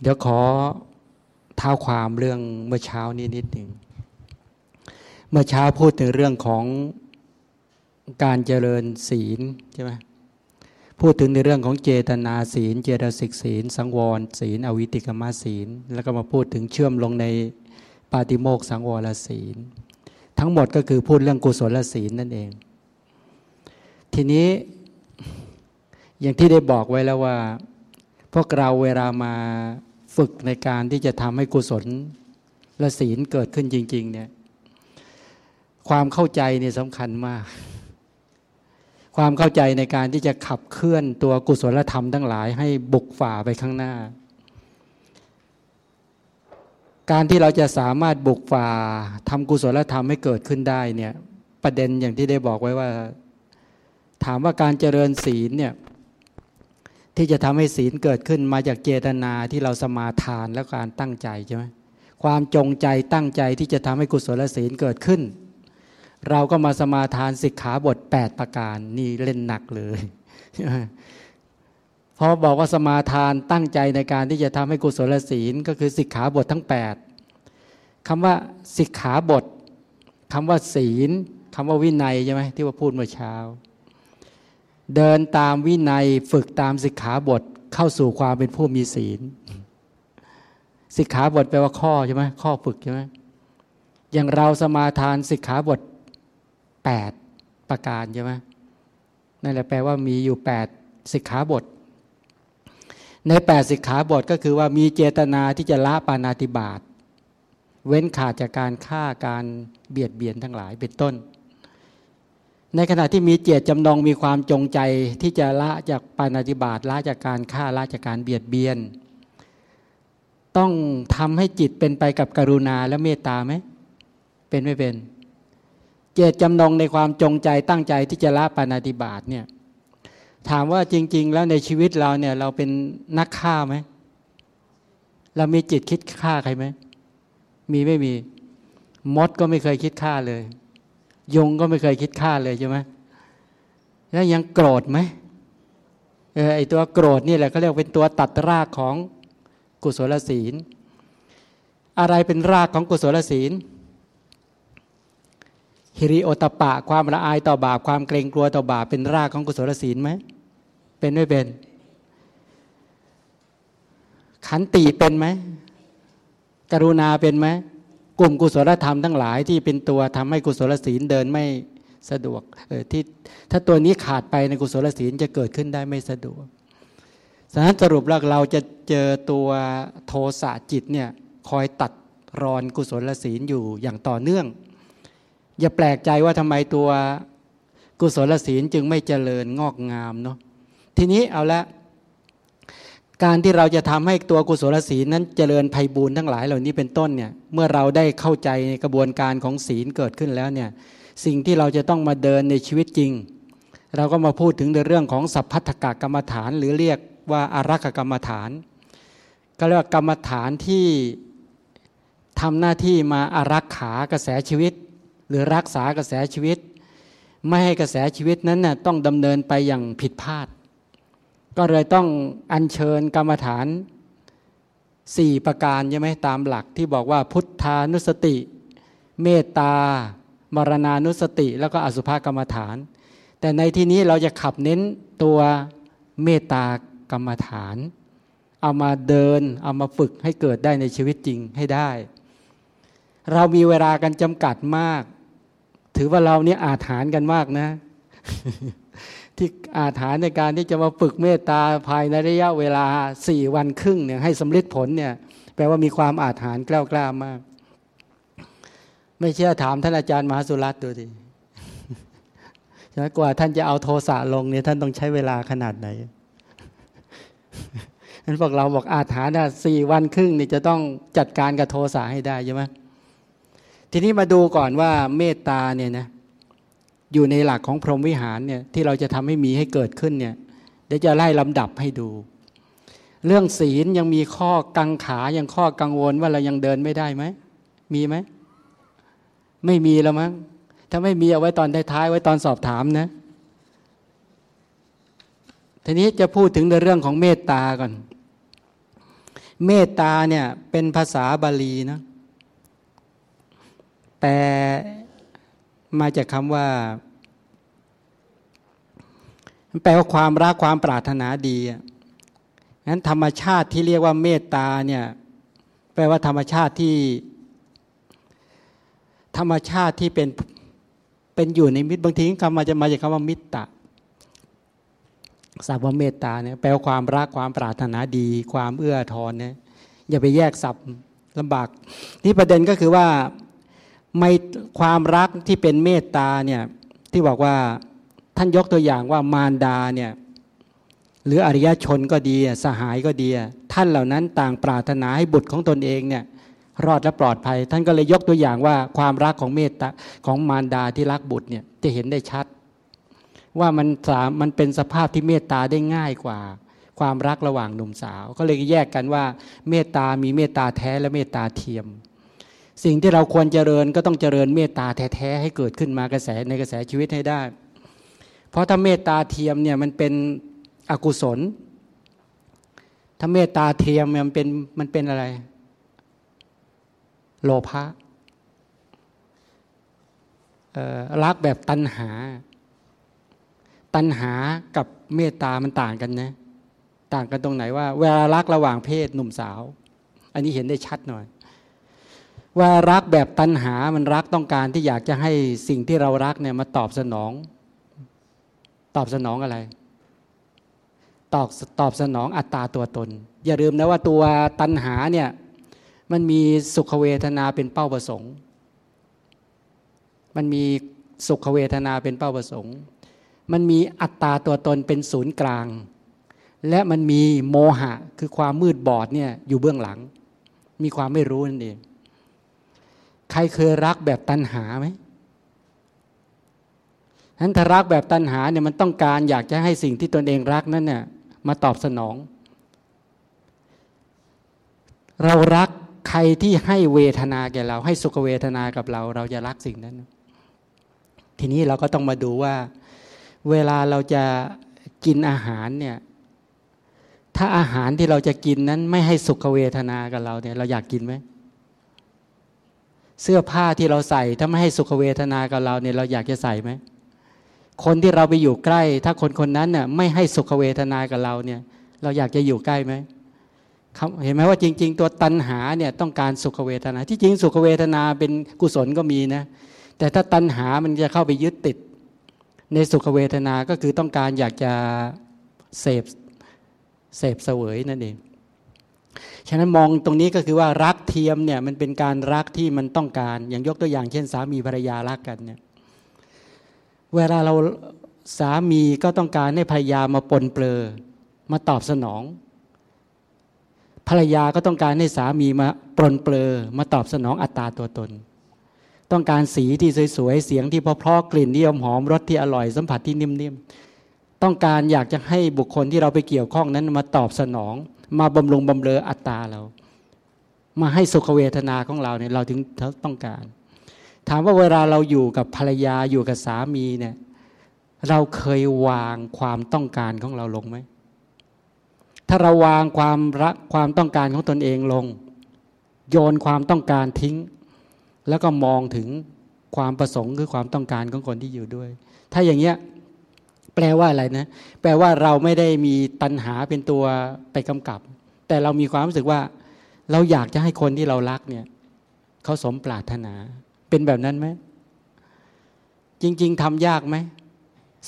เดี๋ยวขอเท้าความเรื่องเมื่อเช้านี้นิดหนึ่ง เมื่อเช้าพูดถึงเรื่องของการเจริญศีลใช่ไหมพูดถึงในเรื่องของเจตนาศีล เจตสิกศีล สังวรศีล อวิติกรรมศีล แล้วก็มาพูดถึงเชื่อมลงในปาติโมกสังวรศีล ทั้งหมดก็คือพูดเรื่องกุศลศีลนั่นเอง ทีนี้อย่างที่ได้บอกไว้แล้วว่า พวกเราเวลามา ฝึกในการที่จะทำให้กุศลและศีลเกิดขึ้นจริง ๆ เนี่ย ความเข้าใจเนี่ยสำคัญมาก ความเข้าใจในการที่จะขับเคลื่อนตัวกุศลธรรมทั้งหลายให้บุกฝ่าไปข้างหน้า การที่เราจะสามารถบุกฝ่าทำกุศลธรรมให้เกิดขึ้นได้เนี่ย ประเด็นอย่างที่ได้บอกไว้ว่า ถามว่าการเจริญศีลเนี่ย ที่จะทำให้ศีลเกิดขึ้นมาจากเจตนาที่เราสมาทานแล้วการตั้งใจใช่ไหมความจงใจตั้งใจที่จะทำให้กุศลศีลเกิดขึ้น เราก็มาสมาทานสิกขาบท 8 ประการนี่เล่นหนักเลยพอบอกว่าสมาทานตั้งใจในการที่จะทำให้กุศลศีลก็คือสิกขาบททั้ง 8คำว่าสิกขาบทคำว่าศีลคำว่าวินัยใช่ไหมที่ว่าพูดเมื่อเช้า เดินตามวินัยฝึกตามสิกขาบทเข้าสู่ความเป็นผู้มีศีลสิกขาบทแปลว่าข้อใช่ไหมข้อฝึกใช่ไหมอย่างเราสมาทานสิกขาบท 8 ประการใช่ไหมนั่นแหละแปลว่ามีอยู่ 8 สิกขาบท ใน 8 สิกขาบทก็คือว่ามีเจตนาที่จะละปานาติบาตเว้นขาดจากการฆ่าการเบียดเบียนทั้งหลายเป็นต้น ในขณะที่มีเจตจำนงมีความจงใจที่จะละจากปานาติบาตละจากการฆ่าละจากการเบียดเบียน ต้องทำให้จิตเป็นไปกับกรุณาและเมตตาไหมเป็นไม่เป็น เจตจำนงในความจงใจตั้งใจที่จะละปานาติบาตเนี่ยถามว่าจริง ๆ แล้วในชีวิตเราเนี่ยเราเป็นนักฆ่าไหมเรามีจิตคิดฆ่าใครไหมมีไม่มีมดก็ไม่เคยคิดฆ่าเลย ยงก็ไม่เคยคิดฆ่าเลยใช่ไหมแล้วยังโกรธไหมเออไอตัวโกรธนี่แหละเขาเรียกเป็นตัวตัดรากของกุศลศีล อะไรเป็นรากของกุศลศีลฮิริโอตปะ ความละอายต่อบาปความเกรงกลัวต่อบาปเป็นรากของกุศลศีลไหมเป็นไม่เป็น ขันติเป็นไหมกรุณาเป็นไหม กลุ่มกุศลธรรมทั้งหลายที่เป็นตัวทำให้กุศลศีลเดินไม่สะดวกเออที่ถ้าตัวนี้ขาดไปในกุศลศีลจะเกิดขึ้นได้ไม่สะดวกฉะนั้นสรุปแล้วเราจะเจอตัวโทสะจิตเนี่ยคอยตัดรอนกุศลศีลอยู่อย่างต่อเนื่อง อย่าแปลกใจว่าทำไมตัวกุศลศีลจึงไม่เจริญงอกงามเนาะทีนี้เอาละ การที่เราจะทำให้ตัวกุศลศีลนั้นเจริญไพบูรณ์ทั้งหลายเหล่านี้เป็นต้นเนี่ยเมื่อเราได้เข้าใจในกระบวนการของศีลเกิดขึ้นแล้วเนี่ยสิ่งที่เราจะต้องมาเดินในชีวิตจริง เราก็มาพูดถึงในเรื่องของสัพพัทธกกรรมฐาน หรือเรียกว่าอารักกรรมฐาน ก็เรียกว่ากรรมฐานที่ทำหน้าที่มาอารักขากระแสชีวิต หรือรักษากระแสชีวิต ไม่ให้กระแสชีวิตนั้นน่ะต้องดำเนินไปอย่างผิดพลาด ก็เลยต้องอัญเชิญกรรมฐานสี่ประการใช่ไหมตามหลักที่บอกว่าพุทธานุสติ เมตตามรณานุสติ แล้วก็อสุภกรรมฐาน แต่ในที่นี้เราจะขับเน้นตัวเมตตากรรมฐาน เอามาเดินเอามาฝึกให้เกิดได้ในชีวิตจริงให้ได้ เรามีเวลากันจำกัดมาก ถือว่าเราเนี่ยอาถานกันมากนะ ที่อาถานในการที่จะมาฝึกเมตตาภายในระยะเวลาสี่วันครึ่งเนี่ยให้สำเร็จผลเนี่ยแปลว่ามีความอาถานกล้ากล้ามาก ไม่เชื่อถามท่านอาจารย์มหาสุรัตน์ดูดิใช่ไหมกว่าท่านจะเอาโทสะลงเนี่ยท่านต้องใช้เวลาขนาดไหนนั้นพวกเราบอกอาถานะสี่วันครึ่งนี่จะต้องจัดการกับโทสะให้ได้ใช่ไหมทีนี้มาดูก่อนว่าเมตตาเนี่ยนะ อยู่ในหลักของพรหมวิหารเนี่ยที่เราจะทำให้มีให้เกิดขึ้นเนี่ยเดี๋ยวจะไล่ลำดับให้ดู เรื่องศีลยังมีข้อกังขายังข้อกังวลว่าเรายังเดินไม่ได้ไหมมีไหมไม่มีแล้วมั้งถ้าไม่มีเอาไว้ตอนท้ายๆไว้ตอนสอบถามนะทีนี้จะพูดถึงในเรื่องของเมตตาก่อน เมตตาเนี่ยเป็นภาษาบาลีนะแต่ มาจากคำว่า แปลว่าความรักความปรารถนาดีนั้นธรรมชาติที่เรียกว่าเมตตาเนี่ย แปลว่าธรรมชาติที่ ธรรมชาติที่เป็นเป็นอยู่ในมิตรบางทีคำมาจะมาจากคำว่ามิตรตะศัพท์ว่าเมตตาเนี่ยแปลว่าความรักความปรารถนาดี ความเอื้อทอนเนี่ยอย่าไปแยกศัพท์ลำบาก ที่ประเด็นก็คือว่า ไม่ความรักที่เป็นเมตตาเนี่ยที่บอกว่าท่านยกตัวอย่างว่ามารดาเนี่ยหรืออริยชนก็ดีสหายก็ดี ท่านเหล่านั้นต่างปรารถนาให้บุตรของตนเองเนี่ยรอดและปลอดภัย ท่านก็เลยยกตัวอย่างว่าความรักของเมตตาของมารดาที่รักบุตรเนี่ยจะเห็นได้ชัด ว่ามันสามมันเป็นสภาพที่เมตตาได้ง่ายกว่า ความรักระหว่างหนุ่มสาว ก็เลยแยกกันว่า เมตตามีเมตตาแท้และเมตตาเทียม สิ่งที่เราควรเจริญก็ต้องเจริญเมตตาแท้ๆให้เกิดขึ้นมากระแสในกระแสชีวิตให้ได้ เพราะถ้าเมตตาเทียมเนี่ยมันเป็นอกุศล ถ้าเมตตาเทียมมันเป็นมันเป็นอะไร โลภะรักแบบตัณหา ตัณหากับเมตตามันต่างกันนะต่างกันตรงไหนว่า เวลารักระหว่างเพศหนุ่มสาว อันนี้เห็นได้ชัดหน่อย ว่ารักแบบตัณหา มันรักต้องการที่อยากจะให้สิ่งที่เรารักเนี่ยมาตอบสนอง ตอบสนองอะไร ตอบตอบสนองอัตตาตัวตน อย่าลืมนะว่าตัวตัณหาเนี่ยมันมีสุขเวทนาเป็นเป้าประสงค์ มันมีสุขเวทนาเป็นเป้าประสงค์ มันมีอัตตาตัวตนเป็นศูนย์กลาง และมันมีโมหะคือความมืดบอดเนี่ยอยู่เบื้องหลัง มีความไม่รู้นั่นเอง รเคยรักแบบตัณหาไหมนั้นถ้ารักแบบตัณหาเนี่ยมันต้องการอยากจะให้สิ่งที่ตนเองรักนั้นเนี่ยมาตอบสนอง เรารักใครที่ให้เวทนาแก่เรา ให้สุขเวทนากับเรา เราจะรักสิ่งนั้น ทีนี้เราก็ต้องมาดูว่า เวลาเราจะกินอาหารเนี่ยถ้าอาหารที่เราจะกินนั้นไม่ให้สุขเวทนากับเราเนี่ยเราอยากกินไหม เสื้อผ้าที่เราใส่ถ้าไม่ให้สุขเวทนากับเราเนี่ยเราอยากจะใส่ไหมคนที่เราไปอยู่ใกล้ ถ้าคนคนนั้นเนี่ยไม่ให้สุขเวทนากับเราเนี่ยเราอยากจะอยู่ใกล้ไหมเห็นไหมว่าจริง ๆ ตัวตัณหาเนี่ยต้องการสุขเวทนา ที่จริงสุขเวทนาเป็นกุศลก็มีนะแต่ถ้าตัณหามันจะเข้าไปยึดติด ในสุขเวทนาก็คือต้องการอยากจะเสพเสพเสวยนั่นเอง ฉะนั้นมองตรงนี้ก็คือว่ารักเทียมเนี่ยมันเป็นการรักที่มันต้องการ อย่างยกตัวอย่างเช่น สามีภรรยารักกันเนี่ยเวลาเราสามีก็ต้องการให้ภรรยามาปนเปลือมาตอบสนอง ภรรยาก็ต้องการให้สามีมาปนเปลือมาตอบสนองอัตตาตัวตน ต้องการสีที่สวยๆเสียงที่เพราะๆกลิ่นที่หอมรสที่อร่อยสัมผัสที่นิ่มๆต้องการอยากจะให้บุคคลที่เราไปเกี่ยวข้องนั้นมาตอบสนอง มาบำรุงบำเรออัตตาเรา มาให้สุขเวทนาของเราเนี่ยเราถึงต้องการ ถามว่าเวลาเราอยู่กับภรรยาอยู่กับสามีเนี่ยเราเคยวางความต้องการของเราลงไหม ถ้าเราวางความรักความต้องการของตนเองลง โยนความต้องการทิ้ง แล้วก็มองถึงความประสงค์คือความต้องการของคนที่อยู่ด้วย ถ้าอย่างเงี้ย แปลว่าอะไรนะ แปลว่าเราไม่ได้มีตัณหาเป็นตัวไปกำกับ แต่เรามีความรู้สึกว่า เราอยากจะให้คนที่เรารักเนี่ยเขาสมปรารถนา เป็นแบบนั้นไหมจริง ๆทำยากไหม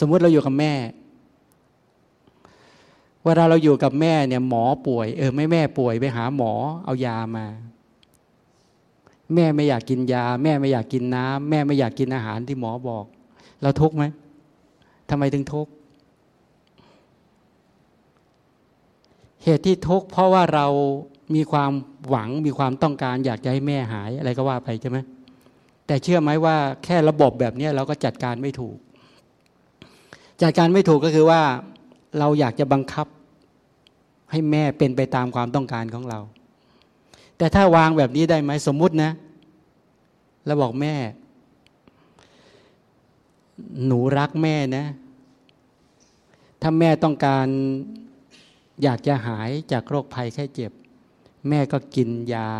สมมุติเราอยู่กับแม่เวลาเราอยู่กับแม่เนี่ยหมอป่วย เออไม่แม่ป่วยไปหาหมอเอายามา แม่ไม่อยากกินยา แม่ไม่อยากกินน้ำแม่ไม่อยากกินอาหารที่หมอบอก เราทุกข์ไหม ทำไมถึงทุกข์ เหตุที่ทุกข์เพราะว่าเรามีความหวังมีความต้องการ อยากจะให้แม่หายอะไรก็ว่าไปใช่ไหมแต่เชื่อไหมว่าแค่ระบบแบบนี้เราก็จัดการไม่ถูก จัดการไม่ถูกก็คือว่าเราอยากจะบังคับให้แม่เป็นไปตามความต้องการของเรา แต่ถ้าวางแบบนี้ได้ไหมสมมุตินะเราบอกแม่ หนูรักแม่นะ ถ้าแม่ต้องการอยากจะหายจากโรคภัยแค่เจ็บ แม่ก็กินยา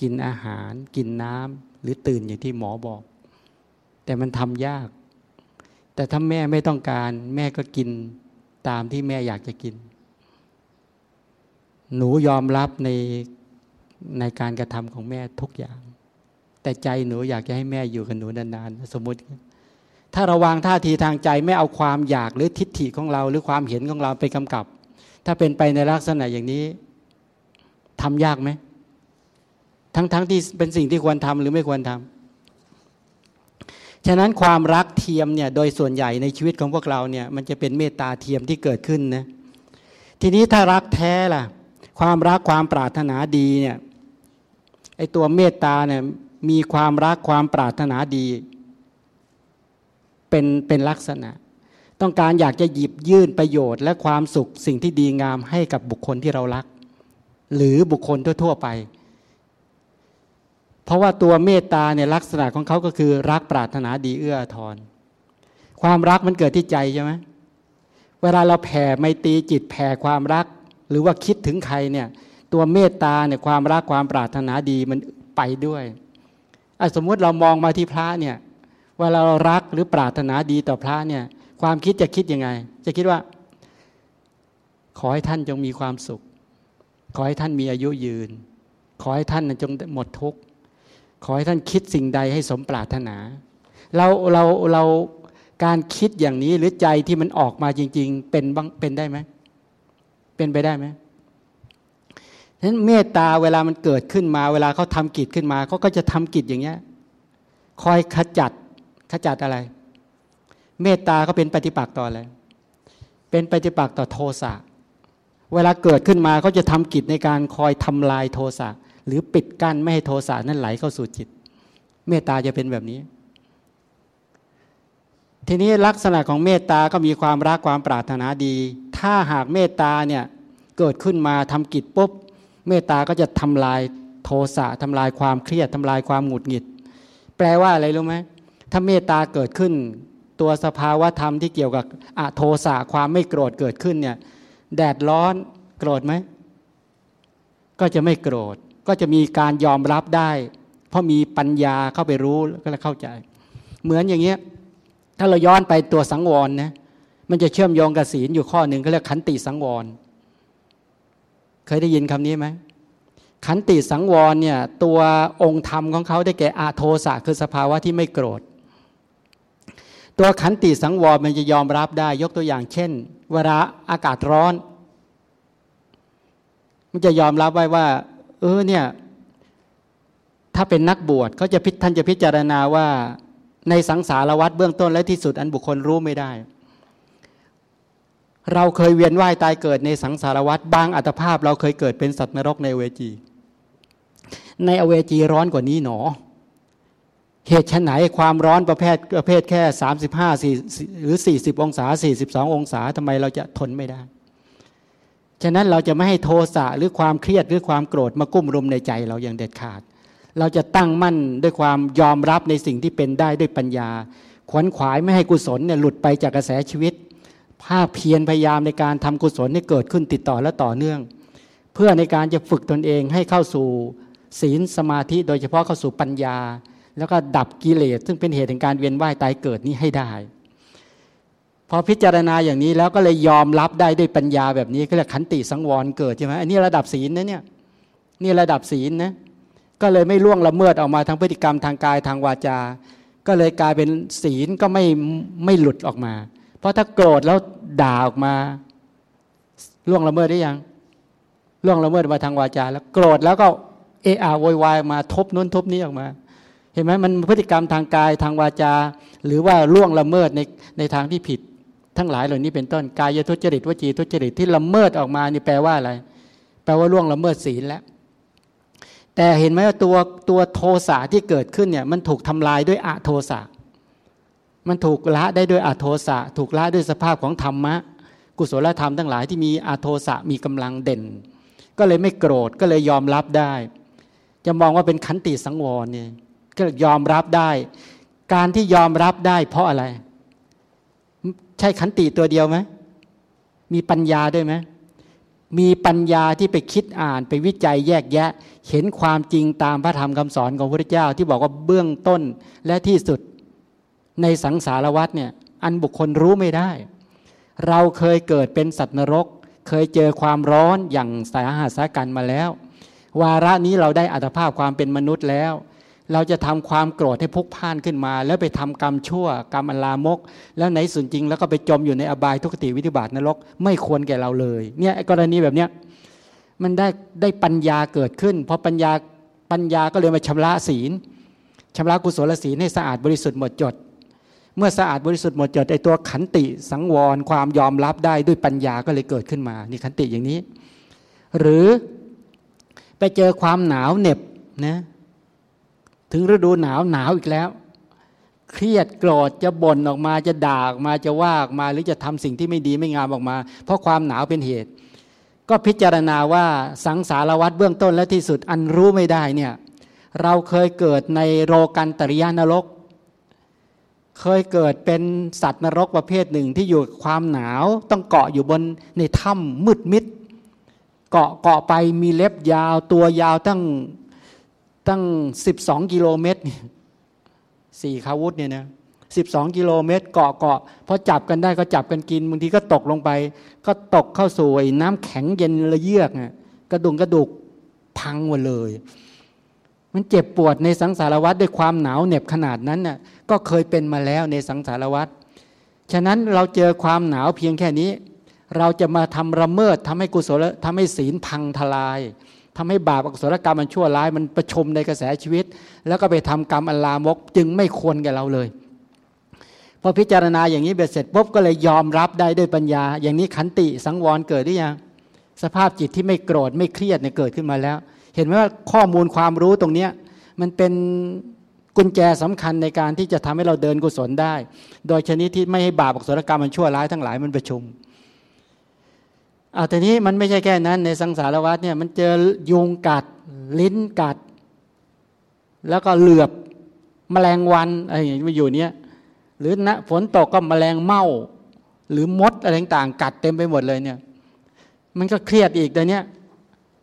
กินอาหาร กินน้ำหรือตื่นอย่างที่หมอบอก แต่มันทำยาก แต่ถ้าแม่ไม่ต้องการ แม่ก็กินตามที่แม่อยากจะกิน หนูยอมรับในในการกระทำของแม่ทุกอย่าง แต่ใจหนูอยากจะให้แม่อยู่กับหนูนานๆ สมมติ ถ้าระวางท่าทีทางใจไม่เอาความอยากหรือทิฏฐิของเรา หรือความเห็นของเราไปกำกับ ถ้าเป็นไปในลักษณะอย่างนี้ทำยากไหมทั้งๆทที่เป็นสิ่งที่ควรทำหรือไม่ควรทำฉะนั้นความรักเทียมเนี่ยโดยส่วนใหญ่ในชีวิตของพวกเราเนี่ยมันจะเป็นเมตตาเทียมที่เกิดขึ้นนะทีนี้ถ้ารักแท้ล่ะ ความรักความปรารถนาดีเนี่ยไอตัวเมตตาเนี่ยมีความรักความปรารถนาดี เป็นเป็นลักษณะ ต้องการอยากจะหยิบยื่นประโยชน์ และความสุขสิ่งที่ดีงามให้กับบุคคลที่เรารัก หรือบุคคลทั่ว ๆ ไป เพราะว่าตัวเมตตาเนี่ยลักษณะของเขาก็คือรักปรารถนาดีเอื้อทอนความรักมันเกิดที่ใจใช่ไหมเวลาเราแผ่ไมตรีจิตแผ่ความรัก หรือว่าคิดถึงใครเนี่ยตัวเมตตาเนี่ยความรักความปรารถนาดีมันไปด้วยสมมุติเรามองมาที่พระเนี่ย วลาเรารักหรือปรารถนาดีต่อพระเนี่ยความคิดจะคิดยังไง จะคิดว่า ขอให้ท่านจงมีความสุข ขอให้ท่านมีอายุยืน ขอให้ท่านจงหมดทุกข์ขอให้ท่านคิดสิ่งใดให้สมปรารถนาเราเราเราการคิดอย่างนี้หรือใจที่มันออกมาจริง ๆ เป็นบ้างเป็นได้ไหมเป็นไปได้ไหมฉะนั้นเมตตาเวลามันเกิดขึ้นมา เวลาเขาทำกิจขึ้นมาเขาก็จะทำกิจอย่างเงี้ยคอยขจัด ขจัดอะไร เมตตาก็เป็นปฏิปักษ์ต่ออะไรเป็นปฏิปักษ์ต่อโทสะเวลาเกิดขึ้นมาเขาจะทำกิจในการคอยทำลายโทสะหรือปิดกั้นไม่ให้โทสะนั้นไหลเข้าสู่จิต เมตตาจะเป็นแบบนี้ ทีนี้ลักษณะของเมตตาก็มีความรักความปรารถนาดี ถ้าหากเมตตาเนี่ยเกิดขึ้นมาทำกิจปุ๊บเมตตาก็จะทำลายโทสะทำลายความเครียดทำลายความหงุดหงิด แปลว่าอะไรรู้ไหม ถ้าเมตตาเกิดขึ้น ตัวสภาวะธรรมที่เกี่ยวกับอโทสะความไม่โกรธเกิดขึ้นเนี่ยแดดร้อนโกรธไหมก็จะไม่โกรธ ก็จะมีการยอมรับได้ เพราะมีปัญญาเข้าไปรู้ก็จะเข้าใจ เหมือนอย่างเงี้ยถ้าเราย้อนไปตัวสังวรนะมันจะเชื่อมโยงกับศีลอยู่ข้อหนึ่งเขาเรียกขันติสังวร เคยได้ยินคำนี้ไหมขันติสังวรเนี่ยตัวองค์ธรรมของเขาได้แก่อาโทสะคือสภาวะที่ไม่โกรธ ตัวขันติสังวรมันจะยอมรับได้ ยกตัวอย่างเช่น เวลาอากาศร้อน มันจะยอมรับไว้ว่า เออเนี่ย ถ้าเป็นนักบวชเขาจะพิท่านจะพิจารณาว่า ในสังสารวัฏเบื้องต้นและที่สุดอันบุคคลรู้ไม่ได้ เราเคยเวียนว่ายตายเกิดในสังสารวัฏบางอัตภาพ เราเคยเกิดเป็นสัตว์นรกในเวจี ในอเวจีร้อนกว่านี้หนอ เหตุชนไหนความร้อนประเภทประเภทแค่สามสิบห้าสี่หรือสี่สิบองศาสี่สิบสององศาทำไมเราจะทนไม่ได้ ฉะนั้นเราจะไม่ให้โทสะหรือความเครียดหรือความโกรธมากุ้มรุมในใจเราอย่างเด็ดขาด เราจะตั้งมั่นด้วยความยอมรับในสิ่งที่เป็นได้ด้วยปัญญา ขวนขวายไม่ให้กุศลเนี่ยหลุดไปจากกระแสชีวิต ภาคเพียรพยายามในการทำกุศลให้เกิดขึ้นติดต่อและต่อเนื่อง เพื่อในการจะฝึกตนเองให้เข้าสู่ศีลสมาธิโดยเฉพาะเข้าสู่ปัญญา แล้วก็ดับกิเลสซึ่งเป็นเหตุแห่งการเวียนว่ายตายเกิดนี้ให้ได้ พอพิจารณาอย่างนี้แล้วก็เลยยอมรับได้ด้วยปัญญาแบบนี้ก็เรียกขันติสังวรเกิดใช่ไหมอันนี้ระดับศีลนะเนี่ยนี่ระดับศีลนะก็เลยไม่ล่วงละเมิดออกมาทางพฤติกรรมทางกายทางวาจา ก็เลยกลายเป็นศีลก็ไม่ไม่หลุดออกมา เพราะถ้าโกรธแล้วด่าออกมาล่วงละเมิดได้ยังล่วงละเมิดมาทางวาจา แล้วโกรธแล้วก็เอะอะโวยวายมาทบนู้นทบนี้ออกมา เห็นไหมมันพฤติกรรมทางกายทางวาจา หรือว่าล่วงละเมิดในในทางที่ผิด ทั้งหลายเหล่านี้เป็นต้นกายทุจริตวจีทุจริตที่ละเมิดออกมานี่แปลว่าอะไร แปลว่าล่วงละเมิดศีลแล้วแต่เห็นไหมว่าตัวตัวโทสะที่เกิดขึ้นเนี่ยมันถูกทำลายด้วยอะโทสะมันถูกละได้ด้วยอะโทสะถูกละด้วยสภาพของธรรมะ กุศลธรรมทั้งหลายที่มีอะโทสะมีกำลังเด่น ก็เลยไม่โกรธก็เลยยอมรับได้ จะมองว่าเป็นขันติสังวรเนี่ย ก็ยอมรับได้ การที่ยอมรับได้ เพราะอะไร ใช่ขันติตัวเดียวไหมมีปัญญาด้วยไหมมีปัญญาที่ไปคิดอ่านไปวิจัยแยกแยะ เห็นความจริงตามพระธรรมคำสอนของพระเจ้าที่บอกว่าเบื้องต้นและที่สุดในสังสารวัฏเนี่ย อันบุคคลรู้ไม่ได้ เราเคยเกิดเป็นสัตว์นรก เคยเจอความร้อนอย่างสาหัสกันมาแล้ว วาระนี้เราได้อัตภาพความเป็นมนุษย์แล้ว เราจะทำความโกรธให้พุกพ่านขึ้นมา แล้วไปทำกรรมชั่วกรรมอลามก แล้วในส่วนจริงแล้วก็ไปจมอยู่ในอบายทุกติวิธิบาตนรก ไม่ควรแก่เราเลยเนี่ยกรณีแบบเนี้ยมันได้ได้ปัญญาเกิดขึ้น เพราะปัญญาปัญญาก็เลยมาชำระศีลชำระกุศลศีลให้สะอาดบริสุทธิ์หมดจด เมื่อสะอาดบริสุทธิ์หมดจดไอตัวขันติสังวรความยอมรับได้ด้วยปัญญาก็เลยเกิดขึ้นมานี่ขันติอย่างนี้ หรือไปเจอความหนาวเหน็บนะ ถึงฤดูหนาวหนาวอีกแล้ว เครียดโกรธจะบ่นออกมาจะด่าออกมาจะว่าออกมาหรือจะทำสิ่งที่ไม่ดีไม่งามออกมา เพราะความหนาวเป็นเหตุ ก็พิจารณาว่าสังสารวัตรเบื้องต้นและที่สุดอันรู้ไม่ได้เนี่ยเราเคยเกิดในโรกันตริยานรก เคยเกิดเป็นสัตว์นรกประเภทหนึ่งที่อยู่ความหนาวต้องเกาะอยู่บนในถ้ำมืดมิดเกาะเกาะไปมีเล็บยาวตัวยาวตั้ง ตั้งสิบสองกิโลเมตรสี่คาวุธเนี่ยนะสิบสองกิโลเมตรเกาะเกาะพอจับกันได้ก็จับกันกินบางทีก็ตกลงไป ก็ตกเข้าสู่น้ำแข็งเย็นระเยือกกระดุงกระดุกพังหมดเลย มันเจ็บปวดในสังสารวัฏด้วยความหนาวเหน็บขนาดนั้นน่ะก็เคยเป็นมาแล้วในสังสารวัฏฉะนั้นเราเจอความหนาวเพียงแค่นี้ เราจะมาทำระเมิดทำให้กุศลทำให้ศีลพังทลาย ทำให้บาปอกุศลกรรมมันชั่วร้ายมันประชมในกระแสชีวิต แล้วก็ไปทำกรรมอัลลามกจึงไม่ควรแก่เราเลยพอพิจารณาอย่างนี้เบ็ดเสร็จปุ๊บก็เลยยอมรับได้ด้วยปัญญา อย่างนี้ขันติสังวรเกิดหรือยังสภาพจิตที่ไม่โกรธไม่เครียดเนี่ยเกิดขึ้นมาแล้ว เห็นไหมว่าข้อมูลความรู้ตรงนี้มันเป็นกุญแจสำคัญในการที่จะทำให้เราเดินกุศลได้ โดยชนิดที่ไม่ให้บาปอกุศลกรรมมันชั่วร้ายทั้งหลายมันประชุม เอาแต่นี้มันไม่ใช่แค่นั้นในสังสารวัฏเนี่ยมันเจอยุงกัด ลิ้นกัด แล้วก็เหลือบมแมลงวันอะไรอย่างนี้มาอยู่เนี้ยหรือนะฝนตกก็มแมลงเม่า หรือมดอะไรต่างกัดเต็มไปหมดเลยเนี่ย มันก็เครียดอีกแต่เนี้ย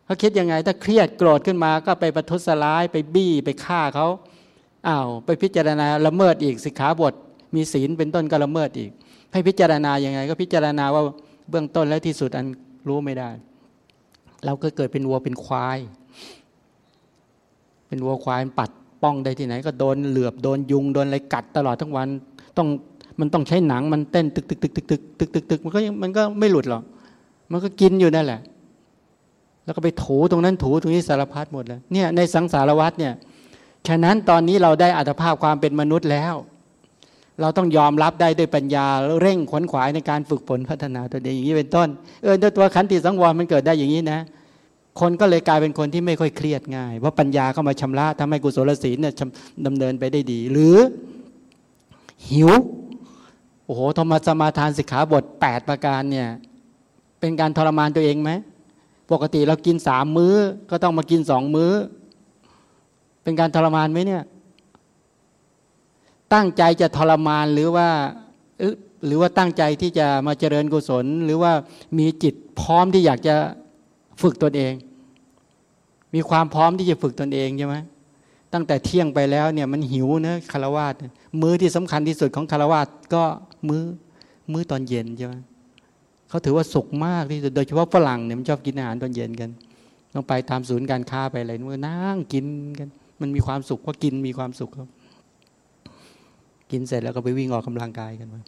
เขาคิดยังไง ถ้าเครียดโกรธขึ้นมาก็ไปประทุษร้ายไปบี้ไปฆ่าเขาอ้าวไปพิจารณาละเมิดอีกสิกขาบท มีศีลเป็นต้นก็ละเมิดอีก ให้พิจารณายังไง ก็พิจารณาว่า เบื้องต้นและที่สุดอันรู้ไม่ได้ เราก็เกิดเป็นวัวเป็นควาย เป็นวัวควายปัดป้องได้ที่ไหน ก็โดนเหลือบโดนยุงโดนอะไรกัดตลอดทั้งวันต้องมันต้องใช้หนังมันเต้นตึกตึกตึกตึกตึกตึกตึกตึกมันก็มันก็ไม่หลุดหรอกมันก็กินอยู่นั่นแหละ แล้วก็ไปถูตรงนั้นถูตรงนี้สารพัดหมดเลยเนี่ยในสังสารวัตเนี่ยฉะนั้นตอนนี้เราได้อัตภาพความเป็นมนุษย์แล้ว เราต้องยอมรับได้ด้วยปัญญาเร่งขวนขวายในการฝึกฝนพัฒนาตัวเองอย่างนี้เป็นต้น เออตัวขันติสังวรมันเกิดได้อย่างนี้นะ คนก็เลยกลายเป็นคนที่ไม่ค่อยเครียดง่ายเพราะปัญญาเข้ามาชำระทำให้กุศลศีลเนี่ยดำเนินไปได้ดี หรือหิวโอ้โหธรรมสมาทานสิกขาบท 8 ประการเนี่ยเป็นการทรมานตัวเองไหมปกติเรากินสามมื้อก็ต้องมากินสองมื้อ เป็นการทรมานไหมเนี่ย ตั้งใจจะทรมานหรือว่าหรือว่าตั้งใจที่จะมาเจริญกุศล หรือว่ามีจิตพร้อมที่อยากจะฝึกตนเอง มีความพร้อมที่จะฝึกตนเองใช่ไหมตั้งแต่เที่ยงไปแล้วเนี่ยมันหิวนะคารวาสมื้อที่สำคัญที่สุดของคารวาสก็มื้อมื้อตอนเย็นใช่ไหมเขาถือว่าสุกมากที่สุดโดยเฉพาะฝรั่งเนี่ยมันชอบกินอาหารตอนเย็นกันต้องไปตามศูนย์การค้าไปอะไรมันนั่งกินกัน มันมีความสุขเพราะกินมีความสุขครับ กินเสร็จแล้วก็ไปวิ่งออกกำลังกายกันมา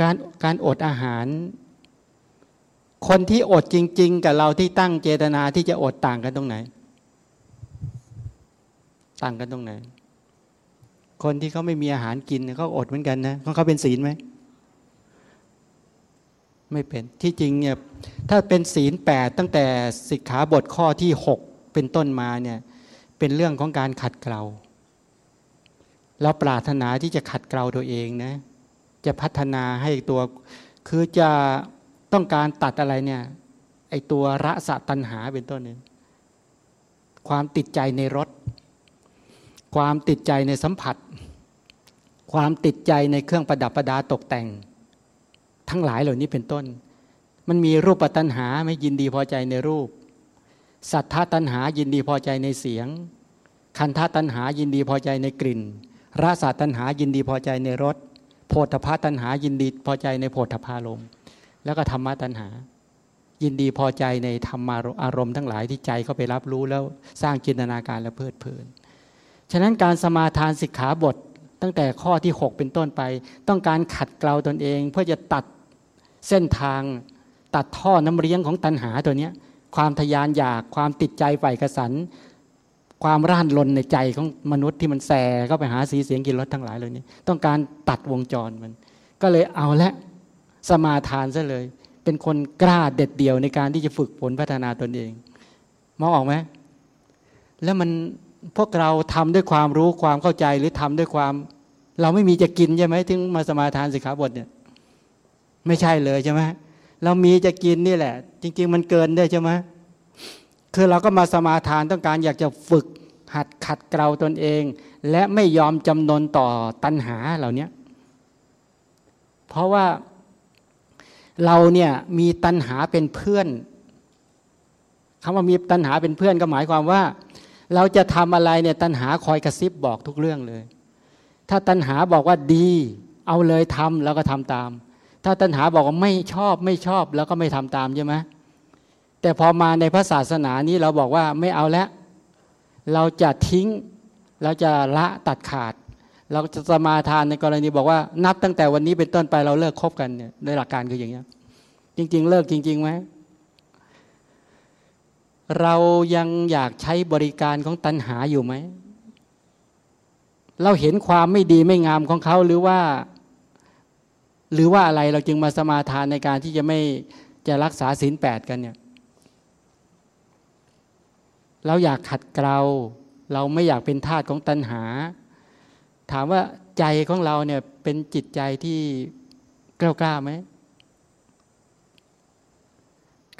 การการอดอาหาร คนที่อดจริง ๆ กับเราที่ตั้งเจตนาที่จะอดต่างกันตรงไหน ต่างกันตรงไหน คนที่เขาไม่มีอาหารกินเขาอดเหมือนกันนะเขาเขาเป็นศีลไหมไม่เป็นที่จริงเนี่ยถ้าเป็นศีลแปดตั้งแต่สิกขาบทข้อที่หกเป็นต้นมาเนี่ย เป็นเรื่องของการขัดเกลาเราปรารถนาที่จะขัดเกลาตัวเองนะ จะพัฒนาให้ตัวคือจะต้องการตัดอะไรเนี่ยไอตัวระสะตัณหาเป็นต้นเนี่ยความติดใจในรถความติดใจในสัมผัส ความติดใจในเครื่องประดับประดาตกแต่ง ทั้งหลายเหล่านี้เป็นต้น มันมีรูปตัณหาไม่ยินดีพอใจในรูป สัทธาตัณหายินดีพอใจในเสียง คันธาตัณหายินดีพอใจในกลิ่นรสาตัณหายินดีพอใจในรสโพธพาตัณหายินดีพอใจในโพธพารมแล้วก็ธรรมะตัณหา ยินดีพอใจในธรรมอารมณ์ทั้งหลายที่ใจเขาไปรับรู้แล้วสร้างจินตนาการและเพลิดเพลิน ฉะนั้นการสมาทานสิกขาบทตั้งแต่ข้อที่ 6 เป็นต้นไป ต้องการขัดเกลาตนเอง เพื่อจะตัดเส้นทางตัดท่อน้ำเลี้ยงของตัณหาตัวนี้ ความทยานอยากความติดใจใฝ่กระสัน ความร่านลนในใจของมนุษย์ที่มันแส่ก็ไปหาสีเสียงกินรสทั้งหลายเลยนี้ ต้องการตัดวงจรมัน ก็เลยเอาละสมาทานซะเลย เป็นคนกล้าเด็ดเดี่ยวในการที่จะฝึกฝนพัฒนาตนเองมองออกไหมแล้วมันพวกเราทำด้วยความรู้ความเข้าใจหรือทำด้วยความ เราไม่มีจะกินใช่ไหมถึงมาสมาทานสิกขาบทเนี่ย ไม่ใช่เลยใช่ไหม เรามีจะกินนี่แหละ จริง ๆ มันเกินได้ใช่ไหมคือเราก็มาสมาทานต้องการอยากจะฝึกหัดขัดเกลาตนเอง และไม่ยอมจำนนต่อตัณหาเหล่านี้เพราะว่าเราเนี่ยมีตัณหาเป็นเพื่อนคำว่ามีตัณหาเป็นเพื่อนก็หมายความว่า เราจะทำอะไรเนี่ยตัณหาคอยกระซิบบอกทุกเรื่องเลย ถ้าตัณหาบอกว่าดี เอาเลยทำแล้วก็ทำตาม ถ้าตัณหาบอกว่าไม่ชอบไม่ชอบแล้วก็ไม่ทำตามใช่ไหมแต่พอมาในพระศาสนานี้เราบอกว่าไม่เอาแล้ว เราจะทิ้ง เราจะละตัดขาด เราจะสมาทานในกรณีบอกว่า นับตั้งแต่วันนี้เป็นต้นไปเราเลิกคบกันเนี่ยโดยหลักการคืออย่างนี้จริง ๆ เลิกจริงๆไหมเรายังอยากใช้บริการของตัณหาอยู่ไหม เราเห็นความไม่ดีไม่งามของเขาหรือว่า หรือว่าอะไรเราจึงมาสมาทานในการที่จะไม่จะรักษาศีลแปดกันเนี่ยเราอยากขัดเกลาเราไม่อยากเป็นทาสของตัณหา ถามว่าใจของเราเนี่ยเป็นจิตใจที่กล้ากล้าไหม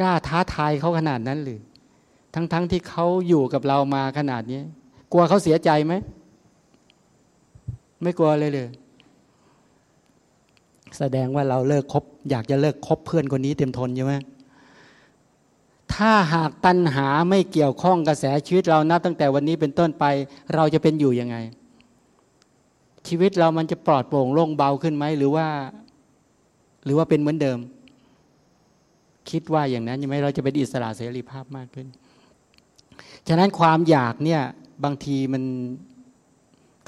กล้าท้าทายเขาขนาดนั้นหรือ ทั้งๆทที่เขาอยู่กับเรามาขนาดนี้ กลัวเขาเสียใจไหม ไม่กลัวเลยเลย แสดงว่าเราเลิกคบ อยากจะเลิกคบเพื่อนคนนี้เต็มทนใช่ไหมถ้าหากตัณหาไม่เกี่ยวข้องกระแสชีวิตเรานับตั้งแต่วันนี้เป็นต้นไป เราจะเป็นอยู่ยังไง ชีวิตเรามันจะปลอดโปร่งโล่งเบาขึ้นไหมหรือว่า หรือว่าเป็นเหมือนเดิม คิดว่าอย่างนั้นใช่ไหมเราจะเป็นอิสระเสรีภาพมากขึ้น ฉะนั้นความอยากเนี่ยบางทีมัน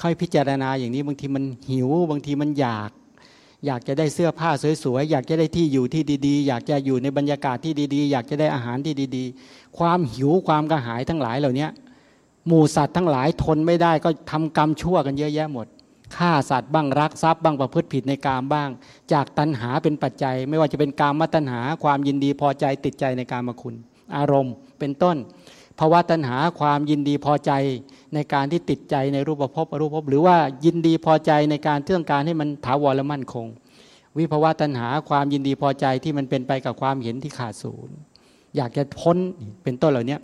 ค่อยพิจารณาอย่างนี้ บางทีมันหิว บางทีมันอยาก อยากจะได้เสื้อผ้าสวยๆ อยากจะได้ที่อยู่ที่ดีๆ อยากจะอยู่ในบรรยากาศที่ดีๆ อยากจะได้อาหารที่ดีๆ ความหิวความกระหายทั้งหลายเหล่านี้หมู่สัตว์ทั้งหลายทนไม่ได้ก็ทำกรรมชั่วกันเยอะแยะหมดฆ่าสัตว์บ้างรักทรัพย์บ้างประพฤติผิดในกามบ้าง จากตัณหาเป็นปัจจัย ไม่ว่าจะเป็นกามมตัณหา ความยินดีพอใจติดใจในกามคุณ อารมณ์เป็นต้น ภาวะตัณหาความยินดีพอใจในการที่ติดใจในรูปภพอรูปภพหรือว่ายินดีพอใจในการเรื่องการให้มันถาวรและมั่นคง วิภาวะตัณหาความยินดีพอใจที่มันเป็นไปกับความเห็นที่ขาดศูนย์อยากจะพ้นเป็นต้นเหล่านี้